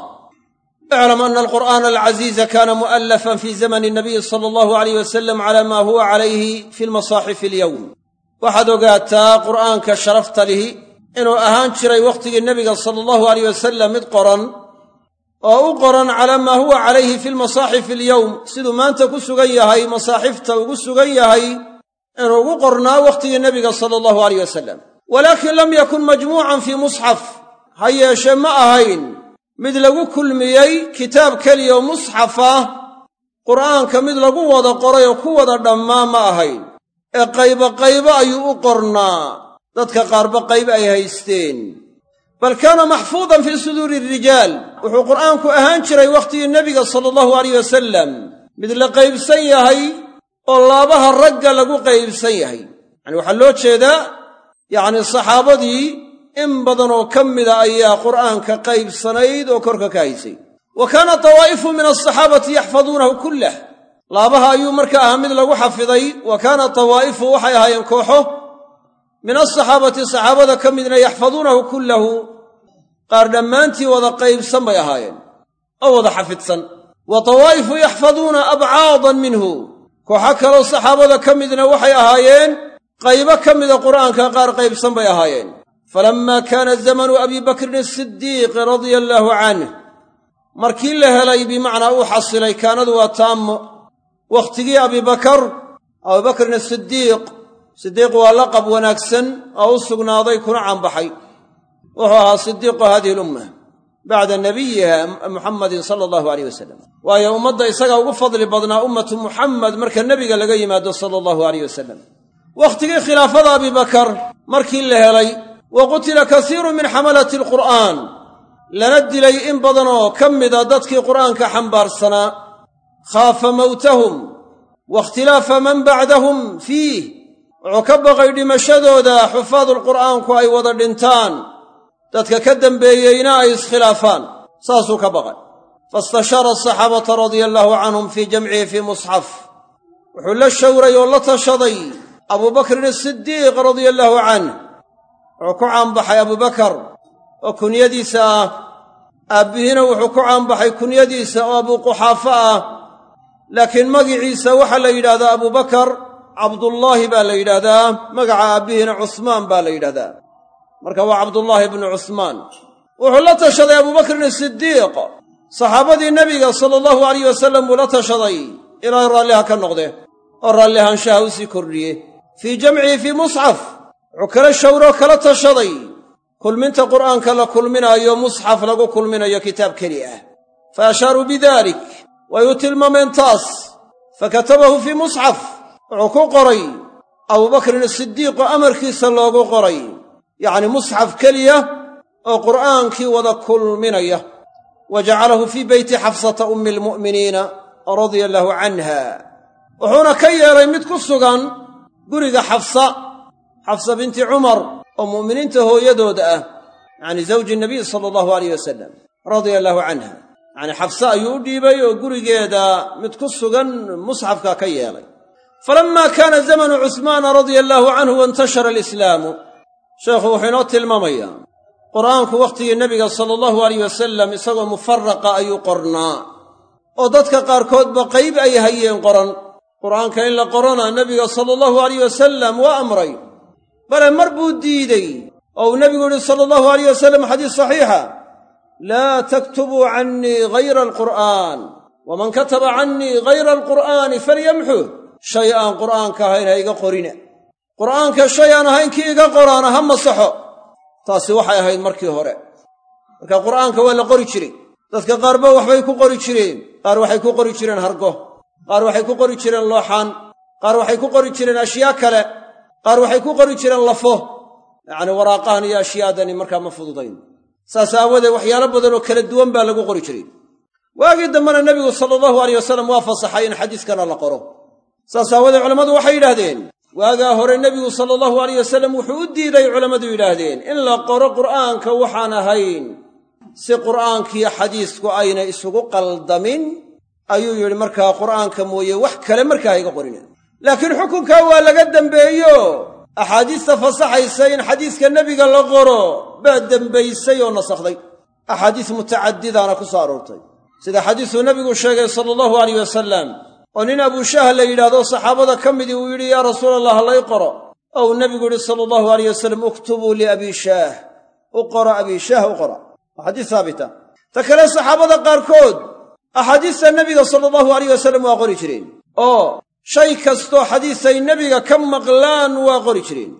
Speaker 1: iclam ana alqur'aana alcaziiza kaana mu'allafan fi zamani nabiyi sala allahu alayh wasalam cala maa huwa calayhi fi lmasaaxifi alyowm waxaad ogaataa qur'aanka sharafta lihi inuu ahaan jiray wakhtigii nebiga sala allahu alayh wasalam mid qoran oo u qoran calaa maa huwa calayhi fi lmasaaxifi alyowm siduu maanta ku sugan yahay masaaxifta ugu sugan yahay inuu ugu qornaa wakhtigii nebiga sala allahu alayh wasalam walaakin lam yakun majmuucan fii musxaf ha yeeshe ma ahayn. Mid lagu kulmiyey kitaab keliya oo musxaf ah qur'aanka mid lagu wada qoray oo ku wada dhammaa ma ahayn. Ee qaybo qaybo ayuu u qornaa. Dadka qaarba qaybo ay haysteen. Bal kaana maxfuudan fii suduuri rijaal. Wuxuu qur'aanku ahaan jiray wakhtigii nebiga sala allahu alayh wasalam mid la qaybsan yahay oo laabaha ragga lagu qaybsan yahay. Yacani waxaa loo jeedaa yacni saxaabadii in badan oo ka mida ayaa qur'aanka qaybsanayd oo korka ka haysay. Wa kaana tawaa'ifu min alsaxaabati yaxfaduunahu kullah laabaha ayuu marka ahaa mid lagu xafiday wa kaana tawaa'ifu waxay ahaayeen kooxo. Min alsaxaabati saxaabada ka midna yaxfaduunahu kullahu. Qaar dhammaantii wada qaybsan bay ahaayeen oo wada xafidsan. Wa tawaa'ifu yaxfaduuna abcaadan minhu. Kooxo kaloo saxaabada ka midna waxay ahaayeen qaybo ka mida qur'aanka qaar qaybsan bay ahaayeen falammaa kaana zamanu abii bakrin asidiiq radia allaahu canh markii la helay bimacnaa uu xasilay kaanadu waa taammo wakhtigii abibakar abubakrin asidiiq sidiiq waa laqab wanaagsan oo u sugnaaday kuna caanbaxay wuxuu ahaa sidiiqu hadihi lumma bacda nabiyiha muxamadin sala allahu aleyh wasalam waayo ummadda isaga ugu fadli badnaa ummatu muxamed marka nebiga laga yimaado sala allahu aleyh wasalam wakhtigii khilaafada abibakar markii la helay wa qutila kasiiru min xamalati alqur'aan lana dilay in badanoo ka mida dadkii qur'aanka xambaarsanaa khaafa mowtahum wa ikhtilaafa man bacdahum fiih wuxuu ka baqay dhimashadooda xufaadulqur'aanku ay wada dhintaan dadka ka dambeeyeyna ay iskhilaafaan saasuu ka baqay faistashaara asaxaabata radia allaahu canhum fii jamcihi fii musxaf wuxuu la shawray oo la tashaday abubakrin asidiiq radia allaahu canh wuxuu ku caanbaxay abubakar oo kunyadiisa ah. Aabbihiina wuxuu ku caanbaxay kunyadiisa oo abuuquxaafa ah. Laakiin magiciisa waxaa la yidhahdaa abubakar cabdullaahi baa la yidhaahdaa magaca aabbihiina cusmaan baa la yidhahdaa marka waa cabdullaahi bnu cusmaan. Wuxuu la tashaday abubakrin asidiiq saxaabadii nebiga sala allahu alayh wasallam buu la tashaday. Ilaahay raalliha ka noqde oo raallihaanshaha u sii kordhiye fii jamcihi fii musxaf wuxuu kala shawroo kala tashaday. Kulminta qur'aanka la kulminaayo musxaf lagu kulminayo kitaab keli ah. Fa ashaaruu bidalik way u tilmaameen taas. Fa katabahu fii musxaf wuxuu ku qoray. Abubakrin asidiiqoo amarkiisa loogu qoray. Yacni musxaf keliya oo qur'aankii wada kulminaya. Wa jacalahu fii beyti xafsata ummi almu'miniina radia allaahu canha wuxuuna ka yeelay mid ku sugan guriga xafsa xafsa binti cumar oo mu'miniinta hooyadooda ah yacni zawji nabiy sala allahu alayh wasalam radia allaahu canha yacnii xafse ayuu u dhiibay oo gurigeeda mid ku sugan musxafka ka yeelay. Falamma kaana zamanu cusmaana radia allaahu canhu waintashara alislaamu. Sheekhu wuxuu inoo tilmaamayaa qur'aanku wakhtigii nebiga sala allahu alayh wasalam isagoo mufaraqa ayuu qornaa oo dadka qaarkoodba qayb ay hayeen qoran. Qur'aanka in la qorana nebiga sala allahu alayh wasalam waa amray bale mar buu diidey oo uu nebigu yidhi sala allahu alayh wasalam xadiis saxiixa laa taktubuu cannii hayra alqur'aan. Waman kataba cannii hayra alqur'aani falyamxuh shay aan qur'aanka ahayn ha iga qorina qur'aanka shay aan ahayn kii iga qoraana ha masaxo. Taasi waxay ahayd markii hore. Marka qur'aanka waa la qori jiray. Dadka qaarba waxbay ku qori jireen. Qaar waxay ku qori jireen hargo. Qaar waxay ku qori jireen looxaan. Qaar waxay ku qori jireen ashyaa kale qaar waxay ku qori jireen lafo yacni waraaqahan iyo ashyaadani markaa ma fududayn. Saas aawadeed waxyaalo badan oo kala duwan baa lagu qori jiray. Waagii dambena nebigu sala allahu aleyh wasalam waa fasaxay in xadiiskana la qoro. Saas aawadeed culammadu waxay yidhaahdeen waagaa hore nebigu sala allahu aleyh wasalam wuxuu u diiday culammadu yidhaahdeen in la qoro qur'aanka waxaan ahayn. Si qur'aankiyo xadiisku ayna isugu qaldamin ayuu yidhi. Markaa qur'aanka mooye wax kale markaa iga qorina laakiin xukunkaa waa laga dembeeyo axaadiista fasaxaysa in xadiiska nebiga la qoro baa dembaysay oo nasakhday axaadiis mutacadidaana ku soo aroortay. Sida xadiisuu nebigu sheegay sala allahu alayh wasalam oo nin abuushaah la yidhaahdo saxaabada ka midii uu yidhi yaa rasuula allah lay qoro. Oo uu nebigu yidhi sala allahu alayh wasalam uktubuu liabii shaah u qora abii shaah u qora waa xadiis haabita ta kale saxaabada qaarkood axaadiista nebiga sala allahu alayh wasalam waa qori jireen. Oo shay kastoo xadiisay nebiga ka maqlaan waa qori jireen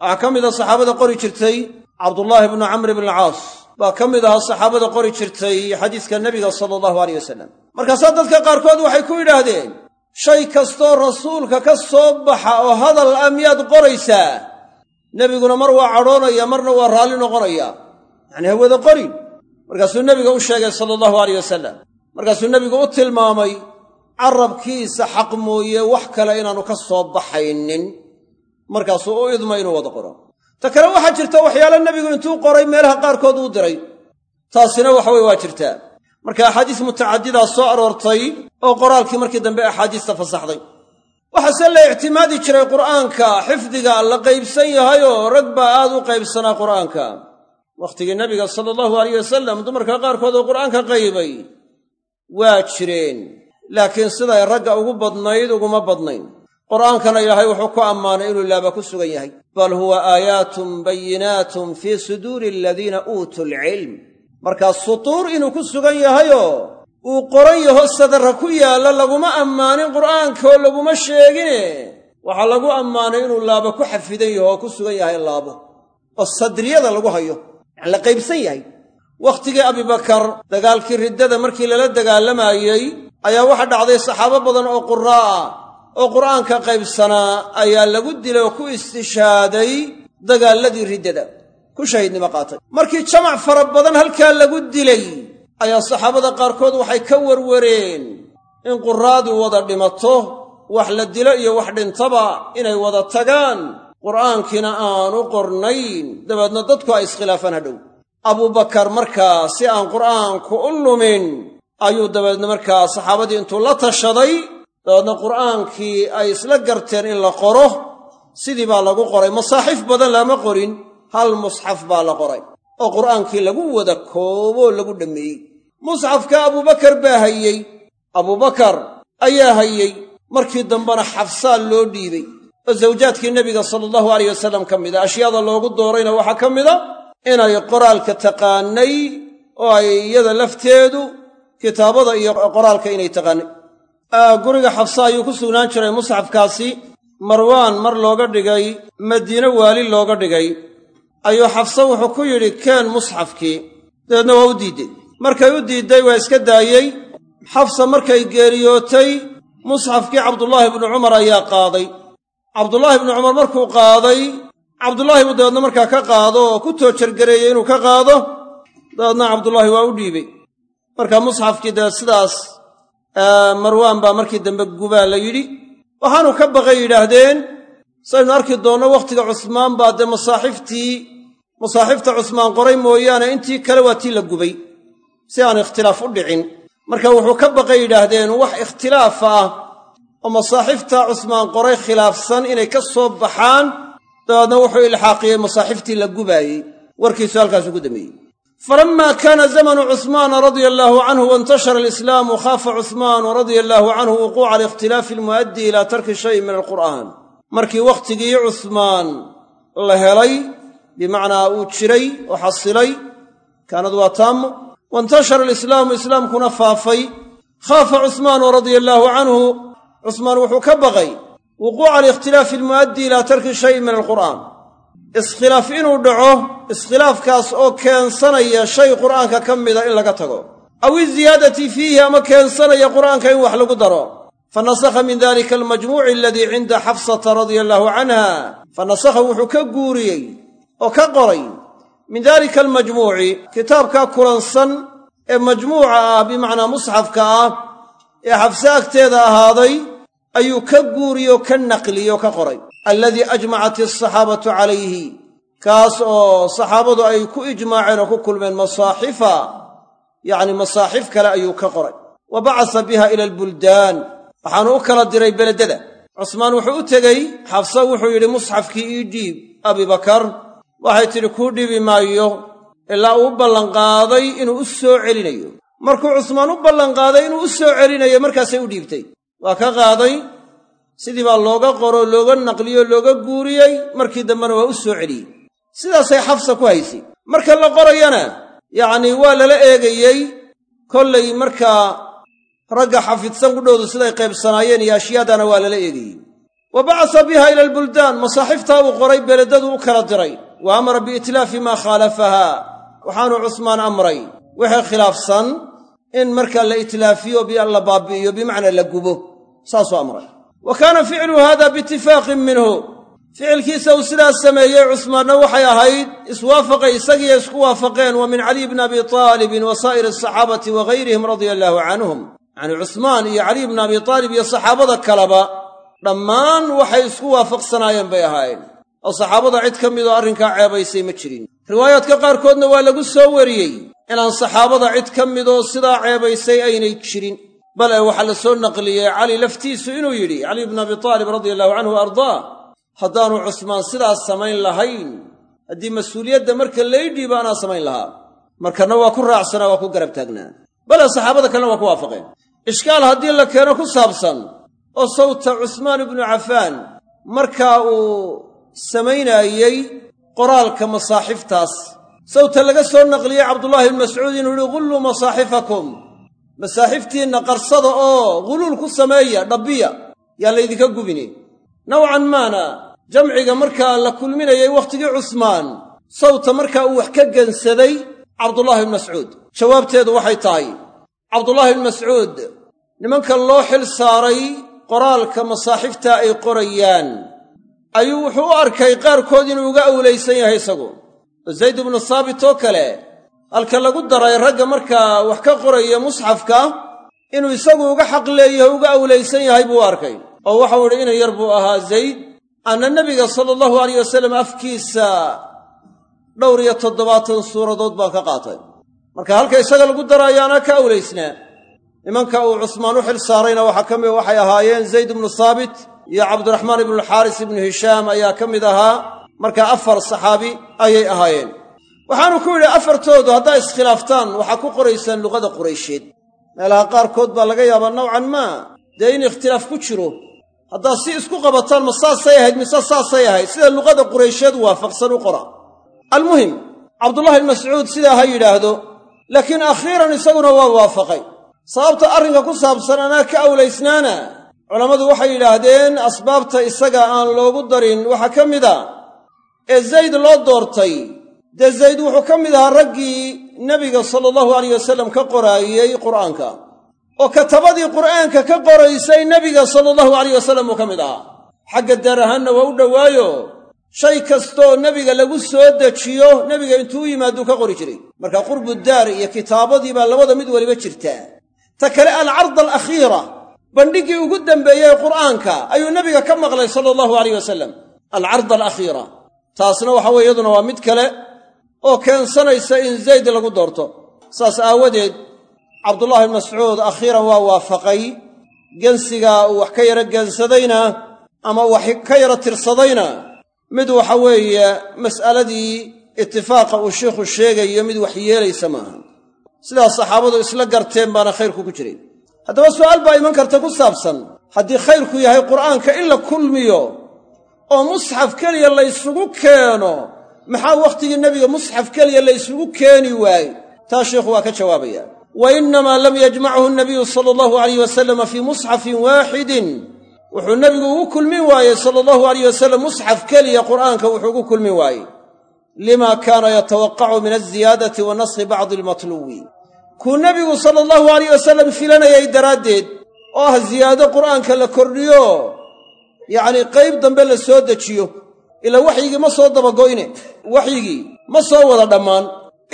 Speaker 1: waxaa ka mid a saxaabada qori jirtay cabdullaahi bnu camr bn alcaas baa ka mid ahaa saxaabada qori jirtay xadiiska nebiga sala allahu aleyh wasalam markaasaa dadka qaarkood waxay ku yidhaahdeen shay kastoo rasuulka ka soo baxa oo hadal ah miyaad qoraysaa nebiguna mar waa cadhoonaya marna waa raalli noqonaya. Yacni ha wada qorin. Markaasuu nebiga u sheegay sala allahu aleyh wasalam markaasuu nebigu u tilmaamay carabkiisa xaq mooye wax kale inaannu ka soo baxaynin. Markaasuu u idmay inuu wada qoro. Ta kale waxaa jirta waxyaale nebigu intuu qoray meelaha qaarkood uu diray. Taasina waxa weye waa jirtaa. Marka axaadiis mutacadidaa soo aroortay oo qoraalkii markii dambe axaadiista fasaxday. Waxaase la ictimaadi jiray qur'aanka xifdiga la qaybsan yahayoo rag baa aad u qaybsanaa qur'aanka. Wakhtigii nebiga sala allahu alayh wasalam dumarka qaarkood oo qur'aanka qaybay. Waa jireen laakiin siday ragga ugu badnayd uguma badnayn. Qur'aankana ilaahay wuxuu ku ammaanay inuu laaba ku sugan yahay. Bal huwa aayaatun bayinaatun fii suduuri aladiina uutuu lcilm markaa sutuur inuu ku sugan yahayoo uu qoran yaho sadarra ku yaalla laguma ammaanin qur'aankaoo laguma sheegine. Waxaa lagu ammaanay inuu laabo ku xafidan yaho oo ku sugan yahay laabo oo sadriyada lagu hayo. Yani la qaybsan yahay. Wakhtigii abibakar dagaalkii riddada markii lala dagaalamayey ayaa waxa dhacday saxaabo badan oo quraa oo qur'aanka qaybsanaa ayaa lagu dilay oo ku istishaaday dagaalladii riddada. Ku shahiidnimo qaatay. Markii jamac fara badan halkaa lagu dilay ayaa saxaabada qaarkood waxay ka warwareen in quraadu wada dhimato wax la dilo iyo wax dhintaba inay wada tagaan. Qur'aankiina aanu qornayn. Dabeedna dadku ay iskhilaafaan hadhow. Abubakar markaa si aan qur'aanku u lumin ayuu dabeedna markaa saxaabadii intuu la tashaday dabeedna qur'aankii ay isla garteen in la qoro sidii baa lagu qoray. Masaaxiif badan lama qorin hal musxaf baa la qoray oo qur'aankii lagu wada kooboo lagu dhammeeyey musxafka abubakar baa hayey abubakar ayaa hayey markii dambena xafsaa loo dhiibey oo zawjaadkii nebiga sala allahu alayh wasalam ka mid a ashyaada loogu doorayna waxaa ka mid a inay qoraalka taqaanay oo ay iyada lafteedu kitaabada iyo qoraalka inay taqaanay guriga xafsa ayuu ku sugnaan jiray musxafkaasi. Marwaan mar looga dhigay madiine waali looga dhigay. Ayuu xafse wuxuu ku yidhi keen musxafkii dabeedna waa u diidday markay u diidday waa iska daayey. Xafsa markay geeriyootay musxafkii cabdullaahi bnu cumar ayaa qaaday. Cabdullaahi bnu cumar markuu qaaday cabdullaahi buu dabeedna markaa ka qaado oo ku toojargareeyey inuu ka qaado dabeedna cabdullaahi waa u dhiibey marka musxafkii dee sidaas marwaan baa markii dambe gubaa la yidhi waxaanu ka baqay yidhaahdeen saynu arki doonno wakhtiga cusmaan baa dee masaaxiftii masaaxifta cusmaan qoray mooyaane intii kale waa tii la gubay si aan ikhtilaaf u dhicin. Marka wuxuu ka baqay yidhaahdeen wax ikhtilaaf ah oo masaaxifta cusmaan qoray khilaafsan inay ka soo baxaan. Dabeedna wuxuu ilxaaqiyey masaaxiftii la gubaayey warkiisu halkaas ugu dambeeyey falamma kaana zamanu cusmaana radia allaahu canhu waintashara alislaamu khaafa cusmaanu radia allaahu canhu wuquuca alikhtilaafi almu'addi ilaa tarki shayin min alqur'aan markii wakhtigii cusmaan la helay bimacnaa uu jiray oo xasilay kaanad waa taamo waintashara alislaamu islaamkuna faafay khaafa cusmaanu radia allaahu canhu cusmaan wuxuu ka baqay wuquuca alikhtilaafi almu'addi ilaa tarki shayin min alqur'aan iskhilaaf inuu dhaco iskhilaafkaas oo keensanaya shay qur'aanka ka mida in laga tago. Aw iziyaadati fiihi ama keensanaya qur'aanka in wax lagu daro. Fa nasakha min dalika almajmuuci aladii cinda xafsata radia allaahu canha fa nasakha wuxuu ka guuriyey oo ka qoray min dalika almajmuuci kitaabkaa kulansan ee majmuuca ah bimacnaa musxafka ah ee xafse agteeda ahaaday ayuu ka guuriyoo ka naqliyey oo ka qoray alladii ajmacat asaxaabatu calayhi kaas oo saxaabadu ay ku ijmaaceen oo ku kulmeen masaaxifa yacni masaaxif kale ayuu ka qoray. Wa bacasa biha ila albuldaan. Waxaanu u kala diray beledada. Cusmaan wuxuu u tegey xafsa wuxuu yidhi musxafkii ii dhiib abibakar. Waxay tidhi kuu dhibi maayo ilaa uu ballanqaaday inuu u soo celinayo. Markuu cusmaan u ballanqaaday inuu u soo celinayo markaasay u dhiibtay. Waa ka qaaday sidii baa looga qoroo looga naqliyoo looga guuriyey markii dambena waa u soo celiyey. Sidaasay xafsa ku haysay marka la qorayana yacnii waa lala eegayey kollay markaa ragga xafidsan qudhoodu siday qaybsanaayeen iyo ashyaadana waa lala eegayey. Wa bacasa biha ila albuldaan masaaxiftaa uu qoray beledadu u kala diray. Wa amara biitlaafi maa khaalafaha waxaanu cusmaan amray. Wixii khilaafsan in markaa la itlaafiyo la baabi'iyo bimacnaa la gubo. Saasuu amray wa kaana ficlu hada biitifaaqin minhu. Ficilkiisa uu sidaas sameeyey cusmaanna waxay ahayd iswaafaqay isagiiyo isku waafaqeen wa min caliy bni abi taalibin wa saa'iri asaxaabati wa gayrihim radia allaahu canhum. Yacnii cusmaan iyo caliy bni abi taalib iyo saxaabada kaleba dhammaan waxay isku waafaqsanaayeen bay ahaayeen. Oo saxaabada cid ka midoo arrinkaa ceebaysay ma jirin. Riwaayaadka qaarkoodna waa lagu soo wariyey inaan saxaabada cid ka midoo sidaa ceebaysay aynay jirin bale waxaa la soo naqliyey cali laftiisu inuu yidhi caliy bni abi taalib radia allahu canhu wa ardaa haddaanu cusmaan sidaas samayn lahayn haddii mas'uuliyadda marka laydhiiba anaa samayn lahaa. Markana waa ku raacsanaa waa ku garab taagnaa. Bale saxaabada kalena waa ku waafaqeen. Ishkaal haddii la keeno ku saabsan oo sawta cusmaan ibnu cafaan markaa uu samaynaayey qoraalka masaaxiftaas sawta laga soo naqliyey cabdullaahi ibnu mascuud inuu yihi gulluu masaaxifakum masaaxiftiinna qarsada oo guluul ku sameeya dhabbiya yaa laydinka gubini. Nawcan maana jamciga markaa la kulminayay wakhtigii cusmaan sawta markaa uu wax ka gensaday cabdullaahi ibnu mascuud. Jawaabteedu waxay tahay cabdullaahi ibnu mascuud nimanka loo xil saaray qoraalka masaaxifta ay qorayaan. Ayuu wuxuu u arkay qaarkood inuu uga awlaysan yahay isagu. Oo zayd ibnu saabit oo kale halka lagu daray ragga markaa wax ka qoraya musxafka inuu isagu uga xaq leeyahay uga awlaysan yahay buu arkay. Oo waxau idhi inan yar buu ahaa zayd. Anna nebiga sala allahu alayh wasallam afkiisa dhowr iyo toddobaatan suuradood baan ka qaatay. Marka halka isaga lagu daraayaana ka awlaysnaa nimanka uu cusmaan u xil saarayna waxaa ka mid waxay ahaayeen zayd ibnu saabit iyo cabdiraxmaan ibnualxaaris ibnu hishaam ayaa ka mid ahaa. Markaa afar saxaabi ayay ahaayeen waxaanu ku yidhi afartoodu haddaa iskhilaaftaan waxaa ku qoraysaan luqada quraysheed. Meelaha qaarkood baa laga yaabaa nowcan maa dee in ikhtilaaf ku jiro. Haddaad si isku qabataan ma saasay ahayd mise saasay ahayd? Sida luqada quraysheed waafaqsan u qora. Almuhim cabdullahi ibn mascuud sidaa ha yidhaahdo laakiin akhiiran isaguna waa waafaqay. Sababta arrinka ku saabsan anaa ka awlaysnaana culammadu waxay yidhaahdeen asbaabta isaga aan loogu darin waxaa ka mid a ee zayd loo doortay dee zayd wuxuu ka mid ahaa raggii nebiga sala allahu alayh wasallam ka qoraayey qur'aanka. Oo katabadii qur'aanka ka qoraysay nebiga sala allahu alayh wasallam uu ka mid ahaa. Xagga daar ahaanna waa u dhowaayo. Shay kastoo nebiga lagu soo dejiyo nebiga intuu u yimaaduu ka qori jiray. Marka qurbu daar iyo kitaabadii baa labada mid weliba jirtaa ta kale alcard alakhiira bandhiggii ugu dambeeyey qur'aanka ayuu nebiga ka maqlay sala allahu alayh wasalam alcard alakhiira taasna waxa weye iyaduna waa mid kale oo keensanaysa in zayd lagu doorto. Saas aawadeed cabdullahi bn mascuud akhiiran waa waafaqay. Gensigaa uu wax ka yaro geensadayna ama wax ka yaro tirsadayna mid waxa weeye mas'aladii itifaaqa uu sheikhu sheegayo mid wax yeelaysa maaha sidaas saxaabadu isla garteen baana khayrku ku jiray. Haddaba su'aal baa iman karta ku saabsan. Haddii khayrku yahay qur'aanka in la kulmiyo oo musxaf keliya la ysugu keeno maxaa wakhtigii nebiga musxaf keliya la ysugu keeni waaye taa sheikhu waa ka jawaabaya. Wa innamaa lam yajmachu nabiyu sala allahu alayh wasalama fii musxafin waaxidin wuxuu nebigu ugu kulmin waayey sala allahu alayh wasalam musxaf keliya qur'aanka wuxuu ugu kulmin waayey. Lima kaana yatawaqacu min alziyaadati wa naskhi bacdi almatluwi. Kuu nebigu sala allahu alayh wasalam filanayay daraaddeed oo ah ziyaado qur'aanka la kordhiyo yacnii qayb dambe la soo dejiyo ilaa waxyigii ma soo dabagoyne waxyigii ma soo wada dhammaan.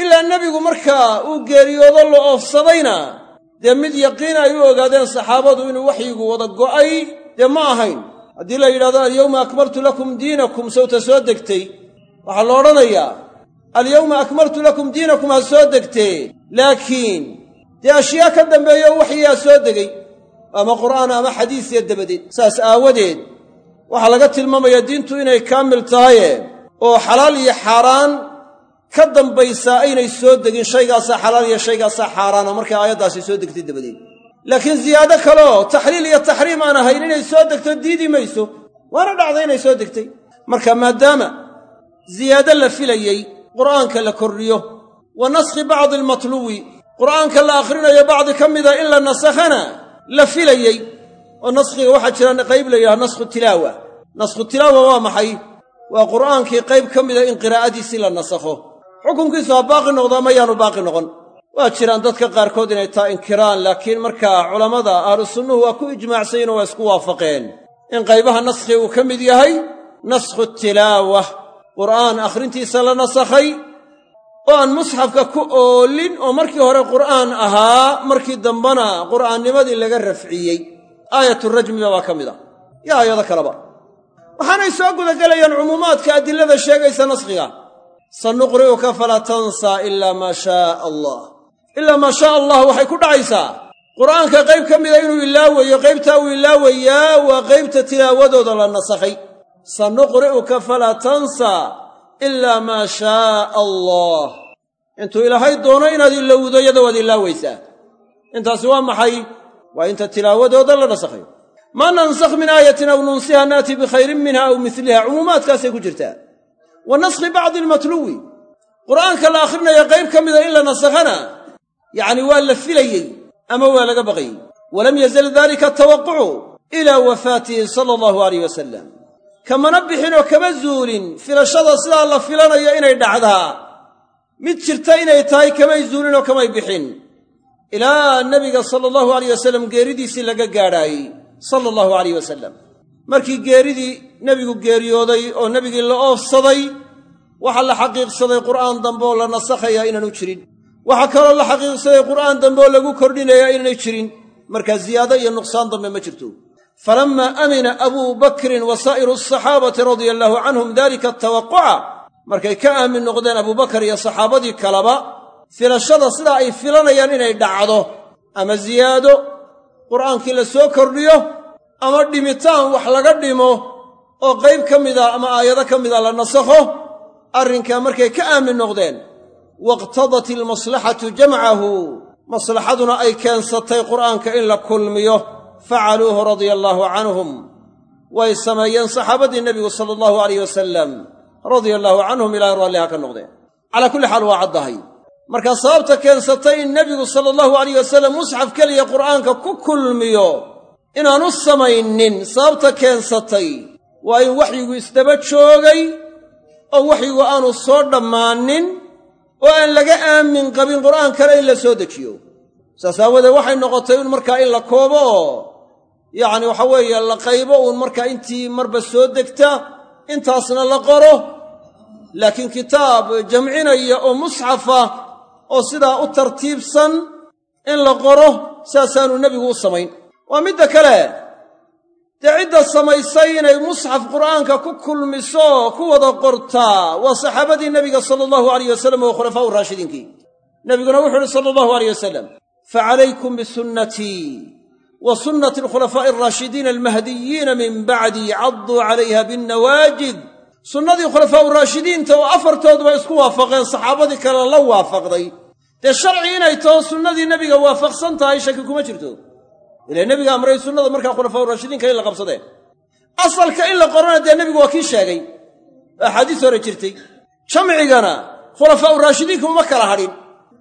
Speaker 1: Ilaa nebigu markaa uu geeriyoodo la oofsadayna dee mid yaqiin ay u ogaadeen saxaabadu inuu waxyigu wada go'ay dee ma ahayn. Haddii la yidhahdo alyawma akmaltu lakum diinakum sawta soo degtay. Waxaa la odhanayaa alyawma akmaltu lakum diinakum ha soo degtee. Laakiin dee ashyaa ka dambeeyo waxyigaa soo degay. Ama qur'aan ama xadiisiya dabadeed saas aawadeed waxaa laga tilmaamayaa diintu inay kaamil tahaye oo xalaal iyo xaaraan ka dambaysaa aynay soo degin shaygaasaa xalaal iyo shaygaasaa xaaraana markay aayaddaasi soo degtay dabadeed. Laakiin ziyaado kaleoo taxliil iyo taxriim aan ahayn inay soo degto diidi mayso waana dhacday inay soo degtay. Marka maadaama ziyaado la filayey qur'aanka la kordhiyo wa naskhi bacdi qur'aanka la akhrinayo bacdi ka mida in la nasakhana la filayey oo naskhiga waxaa jira qayb la yidhaha naskhu tilaawa. Naskhu tilaawa waa maxay? Waa qur'aankii qayb ka mida in qiraa'adiisii la nasakho. Xukunkiisu ha baaqi noqdo ama yaanu baaqi noqon. Waa jiraan dadka qaarkood inay taa inkiraan laakiin markaa culammada ahlu sunnuhu waa ku ijmaacsanyiin oo waa isku waafaqeen. In qaybaha naskhi uu ka mid yahay naskhu tilaawa. Qur'aan akhrintiisa la nasakhay oo aan musxafka ku oolin oo markii hore qur'aan ahaa markii dambena qur'aannimadii laga rafciyey aayaturajmiba waa ka mid ah iyo aayado kaleba. Waxaanay soo gudagelayaan cumuumaadka adilada sheegaysa naskhiga. Sanuqri'uka falaa tansaa ilaa maa shaaa allah. Ilaa maa shaa allah waxay ku dhacaysaa. Qur'aanka qayb ka mida inuu ilaawayo qaybtaa uu ilaawayaa waa qaybta tilaawadooda la nasakhay. Sanuqri'uka falaa tansaa ilaa maa shaaa allah. Intuu ilaahay doono inaad ilowdo yada waad ilaawaysaa intaasi waa maxay waa inta tilaawadooda la nasakhayo. Maa nansakh min aayatin aw nunsiha naati bikhayrin minha aw miliha cumuumaadkaasay ku jirtaa. Wa naskhi bacdi almatluwi qur'aanka la akhrinayo qayb ka mida in la nasakhana yacni waa la filayey ama waa laga baqayey. Walam yazal dalika atawaqucu ilaa wafaatihi sala allahu alayh wasalam kamana bixin oo kama zuulin filashada sidaa la filanayo inay dhacdaa. Mid jirta inay tahay kamay zuulin oo kamay bixin ilaa nebiga sala allahu alayh wasalam geeridiisii laga gaadhaayey sala allahu alayh wasalam markii geeridii nebigu geeriyooday oo nebigii la oofsaday waxaa la xaqiiqsaday qur'aan dambe oo la nasakhayaa inaanu jirin. Waxaa kaloo la xaqiiqsaday qur'aan dambe oo lagu kordhinayaa inaanay jirin. Markaa ziyaado iyo nuqsaan dambe ma jirto. Falammaa amina abuu bakrin wa saa'iru asaxaabati radia allaahu canhum dalika atawaquca markay ka aamin noqdeen abubakar iyo saxaabadii kaleba filashada sidaa ay filanayaan inay dhacdo ama ziyaado qur'aankii la soo kordhiyo ama dhimitaan wax laga dhimo oo qayb ka mida ama aayado ka mida la nasakho arrinkaa markay ka aamin noqdeen. Waqtadat ilmaslaxatu jamcahu maslaxaduna ay keensatay qur'aanka in la kulmiyo. Facaluuhu radia allaahu canhum. Way sameeyeen saxaabadii nebigu sala allahu alayh wasalam radia allaahu canhum ilaahay raalliha ka noqdeen. Calaa kulli xaal waa caddahay marka sababta keensatay in nebigu sala allahu alayh wasalam musxaf keliya qur'aanka ku kulmiyo inaanu samaynin sababta keensatay waa in waxyigu isdaba joogay oo waxyigu aanu soo dhammaanin oo aan laga aamin qabin qur'aan kale in la soo dejiyo. Saas aawadeed waxay noqotay in markaa in la koobo oo yacni waxa weeye la qaybo uun markaa intii marba soo degta intaasna la qoro. Laakiin kitaab jamcinaya oo musxafa oo sidaa u tartiibsan in la qoro saasaanu nebigu u samayn. Waa midda kale dee cidda samaysay inay musxaf qur'aanka ku kulmiso ku wada qortaa waa saxaabadii nebiga sala allahu alayh wasalam oo khulafaa'u raashidiinkii nebiguna wuxu uhi sala allahu alayh wasalam facalaykum bisunnatii wa sunnati alkhulafaa'i alraashidiina almahdiyiina min bacdii cadduu calayha binnawaajid. Sunnadii khulafaa'u raashidiinta oo afartooduba isku waafaqeen saxaabadii kale la waafaqday dee sharci inay taho sunnadii nebiga waafaqsan tahay shaki kuma jirto. Ilaa nebiga amray sunnada markaa khulafaa'u raashidiinka in la qabsadee asalka in la qorana dee nebigu waa kii sheegay. Axaadiis hore jirtay. Jamcigana khulafaa'u raashidiinka uma kala hadhin.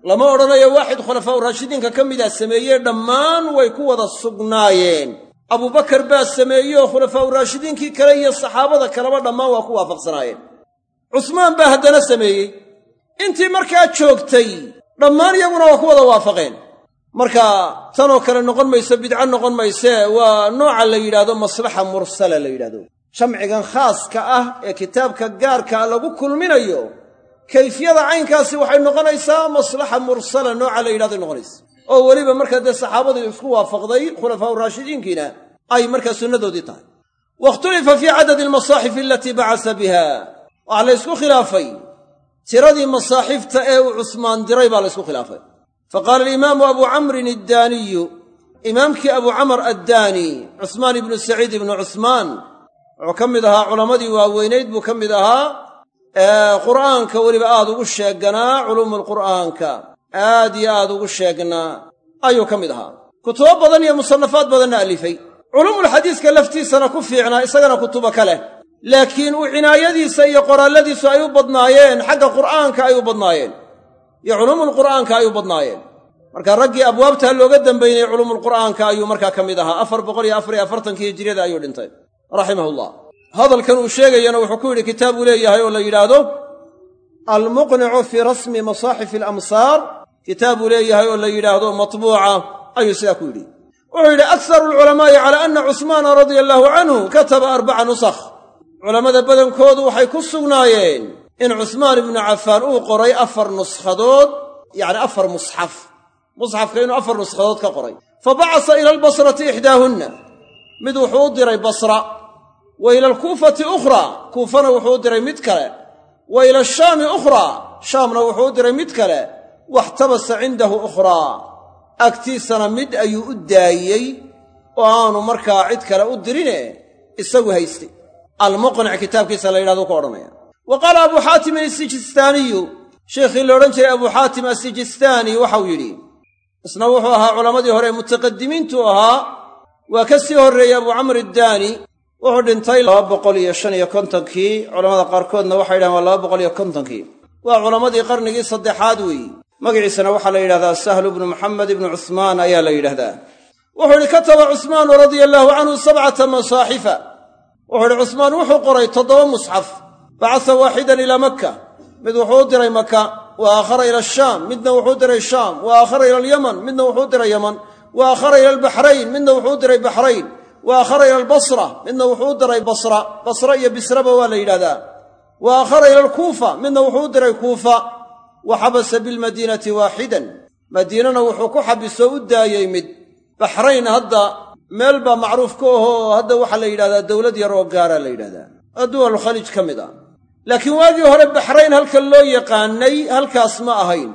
Speaker 1: Lama odhanayo waaxid khulafaa'u raashidiinka ka midaa sameeyee dhammaan way ku wada sugnaayeen. Abubakar baa sameeye oo khulafaa'u raashidiinkii kale iyo saxaabada kaleba dhammaan waa ku waafaqsanaayeen. Cusmaan baa haddana sameeyey. Intii markaa joogtay dhammaan iyaguna waa ku wada waafaqeen. Marka tanoo kale noqon mayso bidco noqon maysee waa nooca la yidhaahdo maslaxa mursala la yidhahdo jamcigan khaaska ah ee kitaabka gaarkaa lagu kulminayo kayfiyada caynkaasi waxay noqonaysaa maslaxa mursala nooca la yidhahday noqonaysa oo weliba markaa dee saxaabadu isku waafaqday khulafaa'u raashidiinkiina ay markaa sunnadoodii tahay. Wakhtulifa fii cadadi almasaaxifi alatii bacasa biha. Waxaa la ysku khilaafay tiradii masaaxifta ee uu cusmaan diray baa la ysku khilaafay. Faqaala alimaamu abu camrin addaaniyu imaamkii abu camar addaani cusmaan ibnu saciid ibnu cusmaan wuxuu ka mid ahaa culammadii waaweynayd buu ka mid ahaa ee qur'aanka weliba aad ugu sheeganaa culuumulqur'aanka aad iyo aad ugu sheegnaa ayuu ka mid ahaa. Kutubo badan iyo musannafaad badanna alifay. Culuumulxadiiska laftiisana ku fiicnaa isagana kutubo ka leh laakiin uu cinaayadiisa iyo qoraalladiisu ay u badnaayeen xagga qur'aanka ay u badnaayeen iyo culuumulqur'aanka ay u badnaayeen. Marka raggii abwaabtaa looga dambaynayey culuumulqur'aanka ayuu markaa ka mid ahaa. Afar boqol iyo afar iyo afartankii hijiriyada ayuu dhintay raximahullah hadalkan uu sheegayana wuxuu ku yidhi kitaab uu leeyahay oo la yidhaahdo almuqnicu fii rasmi masaaxifi alamsaar. Kitaab uu leeyahay oo la yidhaahdo matbuuca ayuu sidaa ku yidhi. Wuxuu yidhi akharu alculamaa'i calaa anna cusmaana radia allaahu canhu kataba arbaca nusakh culammada badankoodu waxay ku sugnaayeen in cusmaan ibnu cafaan uu qoray afar nuskhadood yacni afar musxaf. Musxafka inuu afar nuskhadood ka qoray. Fa bacasa ila albasrati ixdaahunna mid wuxuu u diray basra wa ila alkuufati ukhraa kuufana wuxuu u diray mid kale. Wa ila ashaami ukhraa shaamna wuxuu u diray mid kale. Waxtabasa cindahu ukhraa agtiisana mid ayuu u daayey oo aanu markaa cid kale u dirine isagu haystay almuqnic kitaabkiisa la yidhahdo ku odhanaya. Wa qaala abuu xaatimin asijistaaniyu sheikhii la odhan jiray abuu xaatim asijistaani waxau yidhi isna wuxuu ahaa culammadii hore mutaqadimiintu ahaa. Waa ka sii horreeyey abuu camr iddaani wuxuu dhintay laba boqol iyo shan iyo kontonkii. Culammada qaarkoodna waxay yidhahaan waa laba boqol iyo kontonkii. Waa culammadii qarnigii saddexaad weeye magaciisana waxaa la yidhahdaa sahlu bnu maxamed ibnu cusmaan ayaa la yidhahdaa. Wuxuu yidhi kataba cusmaanu radia allaahu canhu sabcata masaaxifa wuxuu yidhi cusmaan wuxuu qoray toddoba musxaf. Bacasa waaxidan ilaa makka. Mid wuxuu u diray maka wa aakhara ila ashaam midna wuxuu diray shaam wa aakhara ila alyaman midna wuxuu diray yaman wa aakhara ila albaxrayn midna wuxuu diray baxrayn wa aakhara ila albasra. Midna wuxuu diray basra. Basra iyo bisraba waa la yidhahdaa wa aakhara ila alkuufa. Midna wuxuu diray kuufa. Wa xabasa bilmadiinati waaxidan. Madiinana wuxuu ku xabisoo u daayey mid. Baxrayn meel baa macruuf ka ahoo hadda waxaa la yidhahdaa dowlad yar oo gaaraa la yidhahdaa. Oo duwalkhaliij ka mid ah laakiin waagii hore baxrayn halka loo yaqaanay halkaas ma ahayn.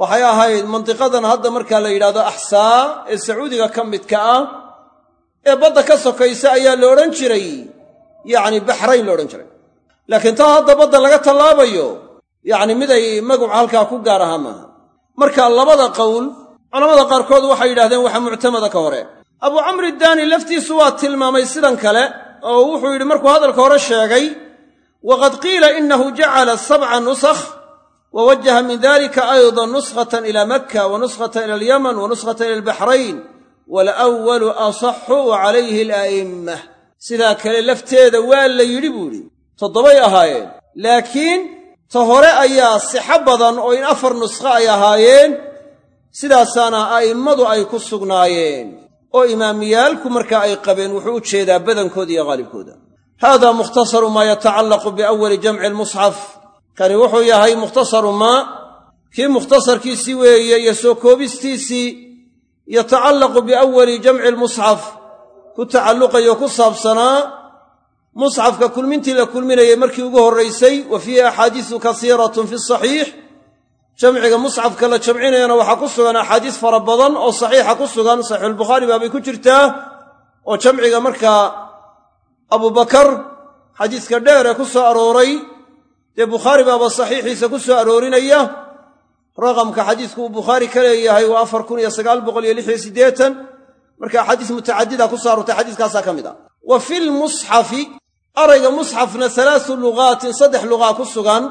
Speaker 1: Waxay ahayd mandiqadan hadda markaa la yidhahdo axsaa ee sacuudiga ka midka ah ee badda ka sokaysa ayaa la odhan jiray. Yacni baxrayn la odhan jiray. Laakiin taa hadda badda laga tallaabayo yacni mid ay magacu halkaa ku gaar ahaa maaha. Marka labada qowl culammada qaarkood waxay yidhahdeen waxa muctamada ka hore abuu camri daani laftiisu waa tilmaamay sidan kale oo wuxuu yidhi markuu hadalka hore sheegay waqad qiila inahu jacala sabca nusakh wa wajaha min dalika aydan nuskhatan ila makka wa nuskhatan ila alyaman wa nuskhatan ila albaxrayn walawalu asaxu calayhi ala'imma. Sidaa kale lafteeda waa la yidhi buu idhi toddobay ahaayeen laakiin ta hore ayaa sixo badan oo in afar nusqo ay ahaayeen sidaasaana a'immadu ay ku sugnaayeen oo imaamiyaalku markaa ay qabeen wuxuu u jeedaa badankooda iyo haalibkooda haadaa mukhtasaru maa yatacallaqu biawali jamci almusxaf. Kani wuxuu yahay mukhtasaru maa kii mukhtasarkiisii weeye iyo soo koobistiisii yatacallaqu biawali jamci almusxaf. Ku tacalluqayo ku saabsanaa musxafka kulmintii la kulminayay markii ugu horraysay wa fiihi axaadiisu kasiiratun fi saxiix jamciga musxafka la jamcinayana waxaa ku sugan axaadiis fara badan oo saxiixa ku sugan saxiixulbukhaari baabay ku jirtaa oo jamciga markaa abubakar xadiiska dheer ee ku soo arooray dee bukhaari baaba saxiixiisa ku soo aroorinaya. Raqamka xadiisku uu bukhaari ka leeyahay waa afar kun iyo sagaal boqol iyo lix iyo siddeetan. Marka axaadiis mutacadida ku soo aroortay xadiiskaasaa ka mid ah. Wa fi lmusxafi arayga musxafna halaasu lugaatin saddex lugaa ku sugan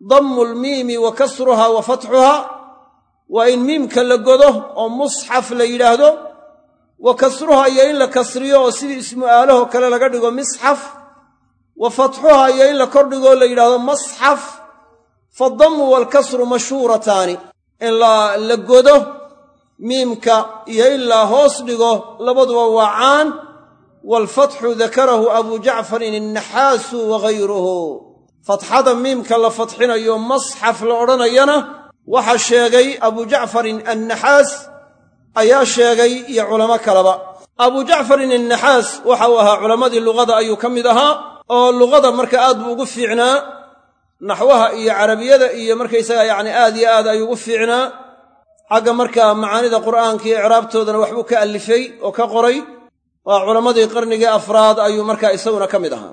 Speaker 1: dammu lmiimi wa kasruha wa fatxuha waa in miimka la godo oo musxaf la yidhaahdo wa kasruha iyo in la kasriyo oo sidii ismu aalaho kale laga dhigo misxaf wa fatxuha iyo in la kordhigoo la yidhahdo masxaf faddammu waalkasru mashhuurataani in la godo miimka iyo in la hoos dhigo labaduba waa caan waalfatxu dakarahu abu jacfarin annaxaasu wa gayruhu fatxada miimka la fatxinayo masxaf la odhanayana waxaa sheegay abu jacfarin annaxaas ayaa sheegay iyo culamo kaleba. Abu jacfarin annaxaas waxa uu ahaa culammadii luqada ayuu ka mid ahaa oo luqada marka aad buu ugu fiicnaa naxwaha iyo carabiyada iyo markaysaga yacni aad iyo aad ayuu ugu fiicnaa. Xagga markaa macaanida qur'aanka iyo icraabtoodana waxbuu ka allifay oo ka qoray. Waa culammadii qarnigii afraad ayuu markaa isaguna ka mid ahaa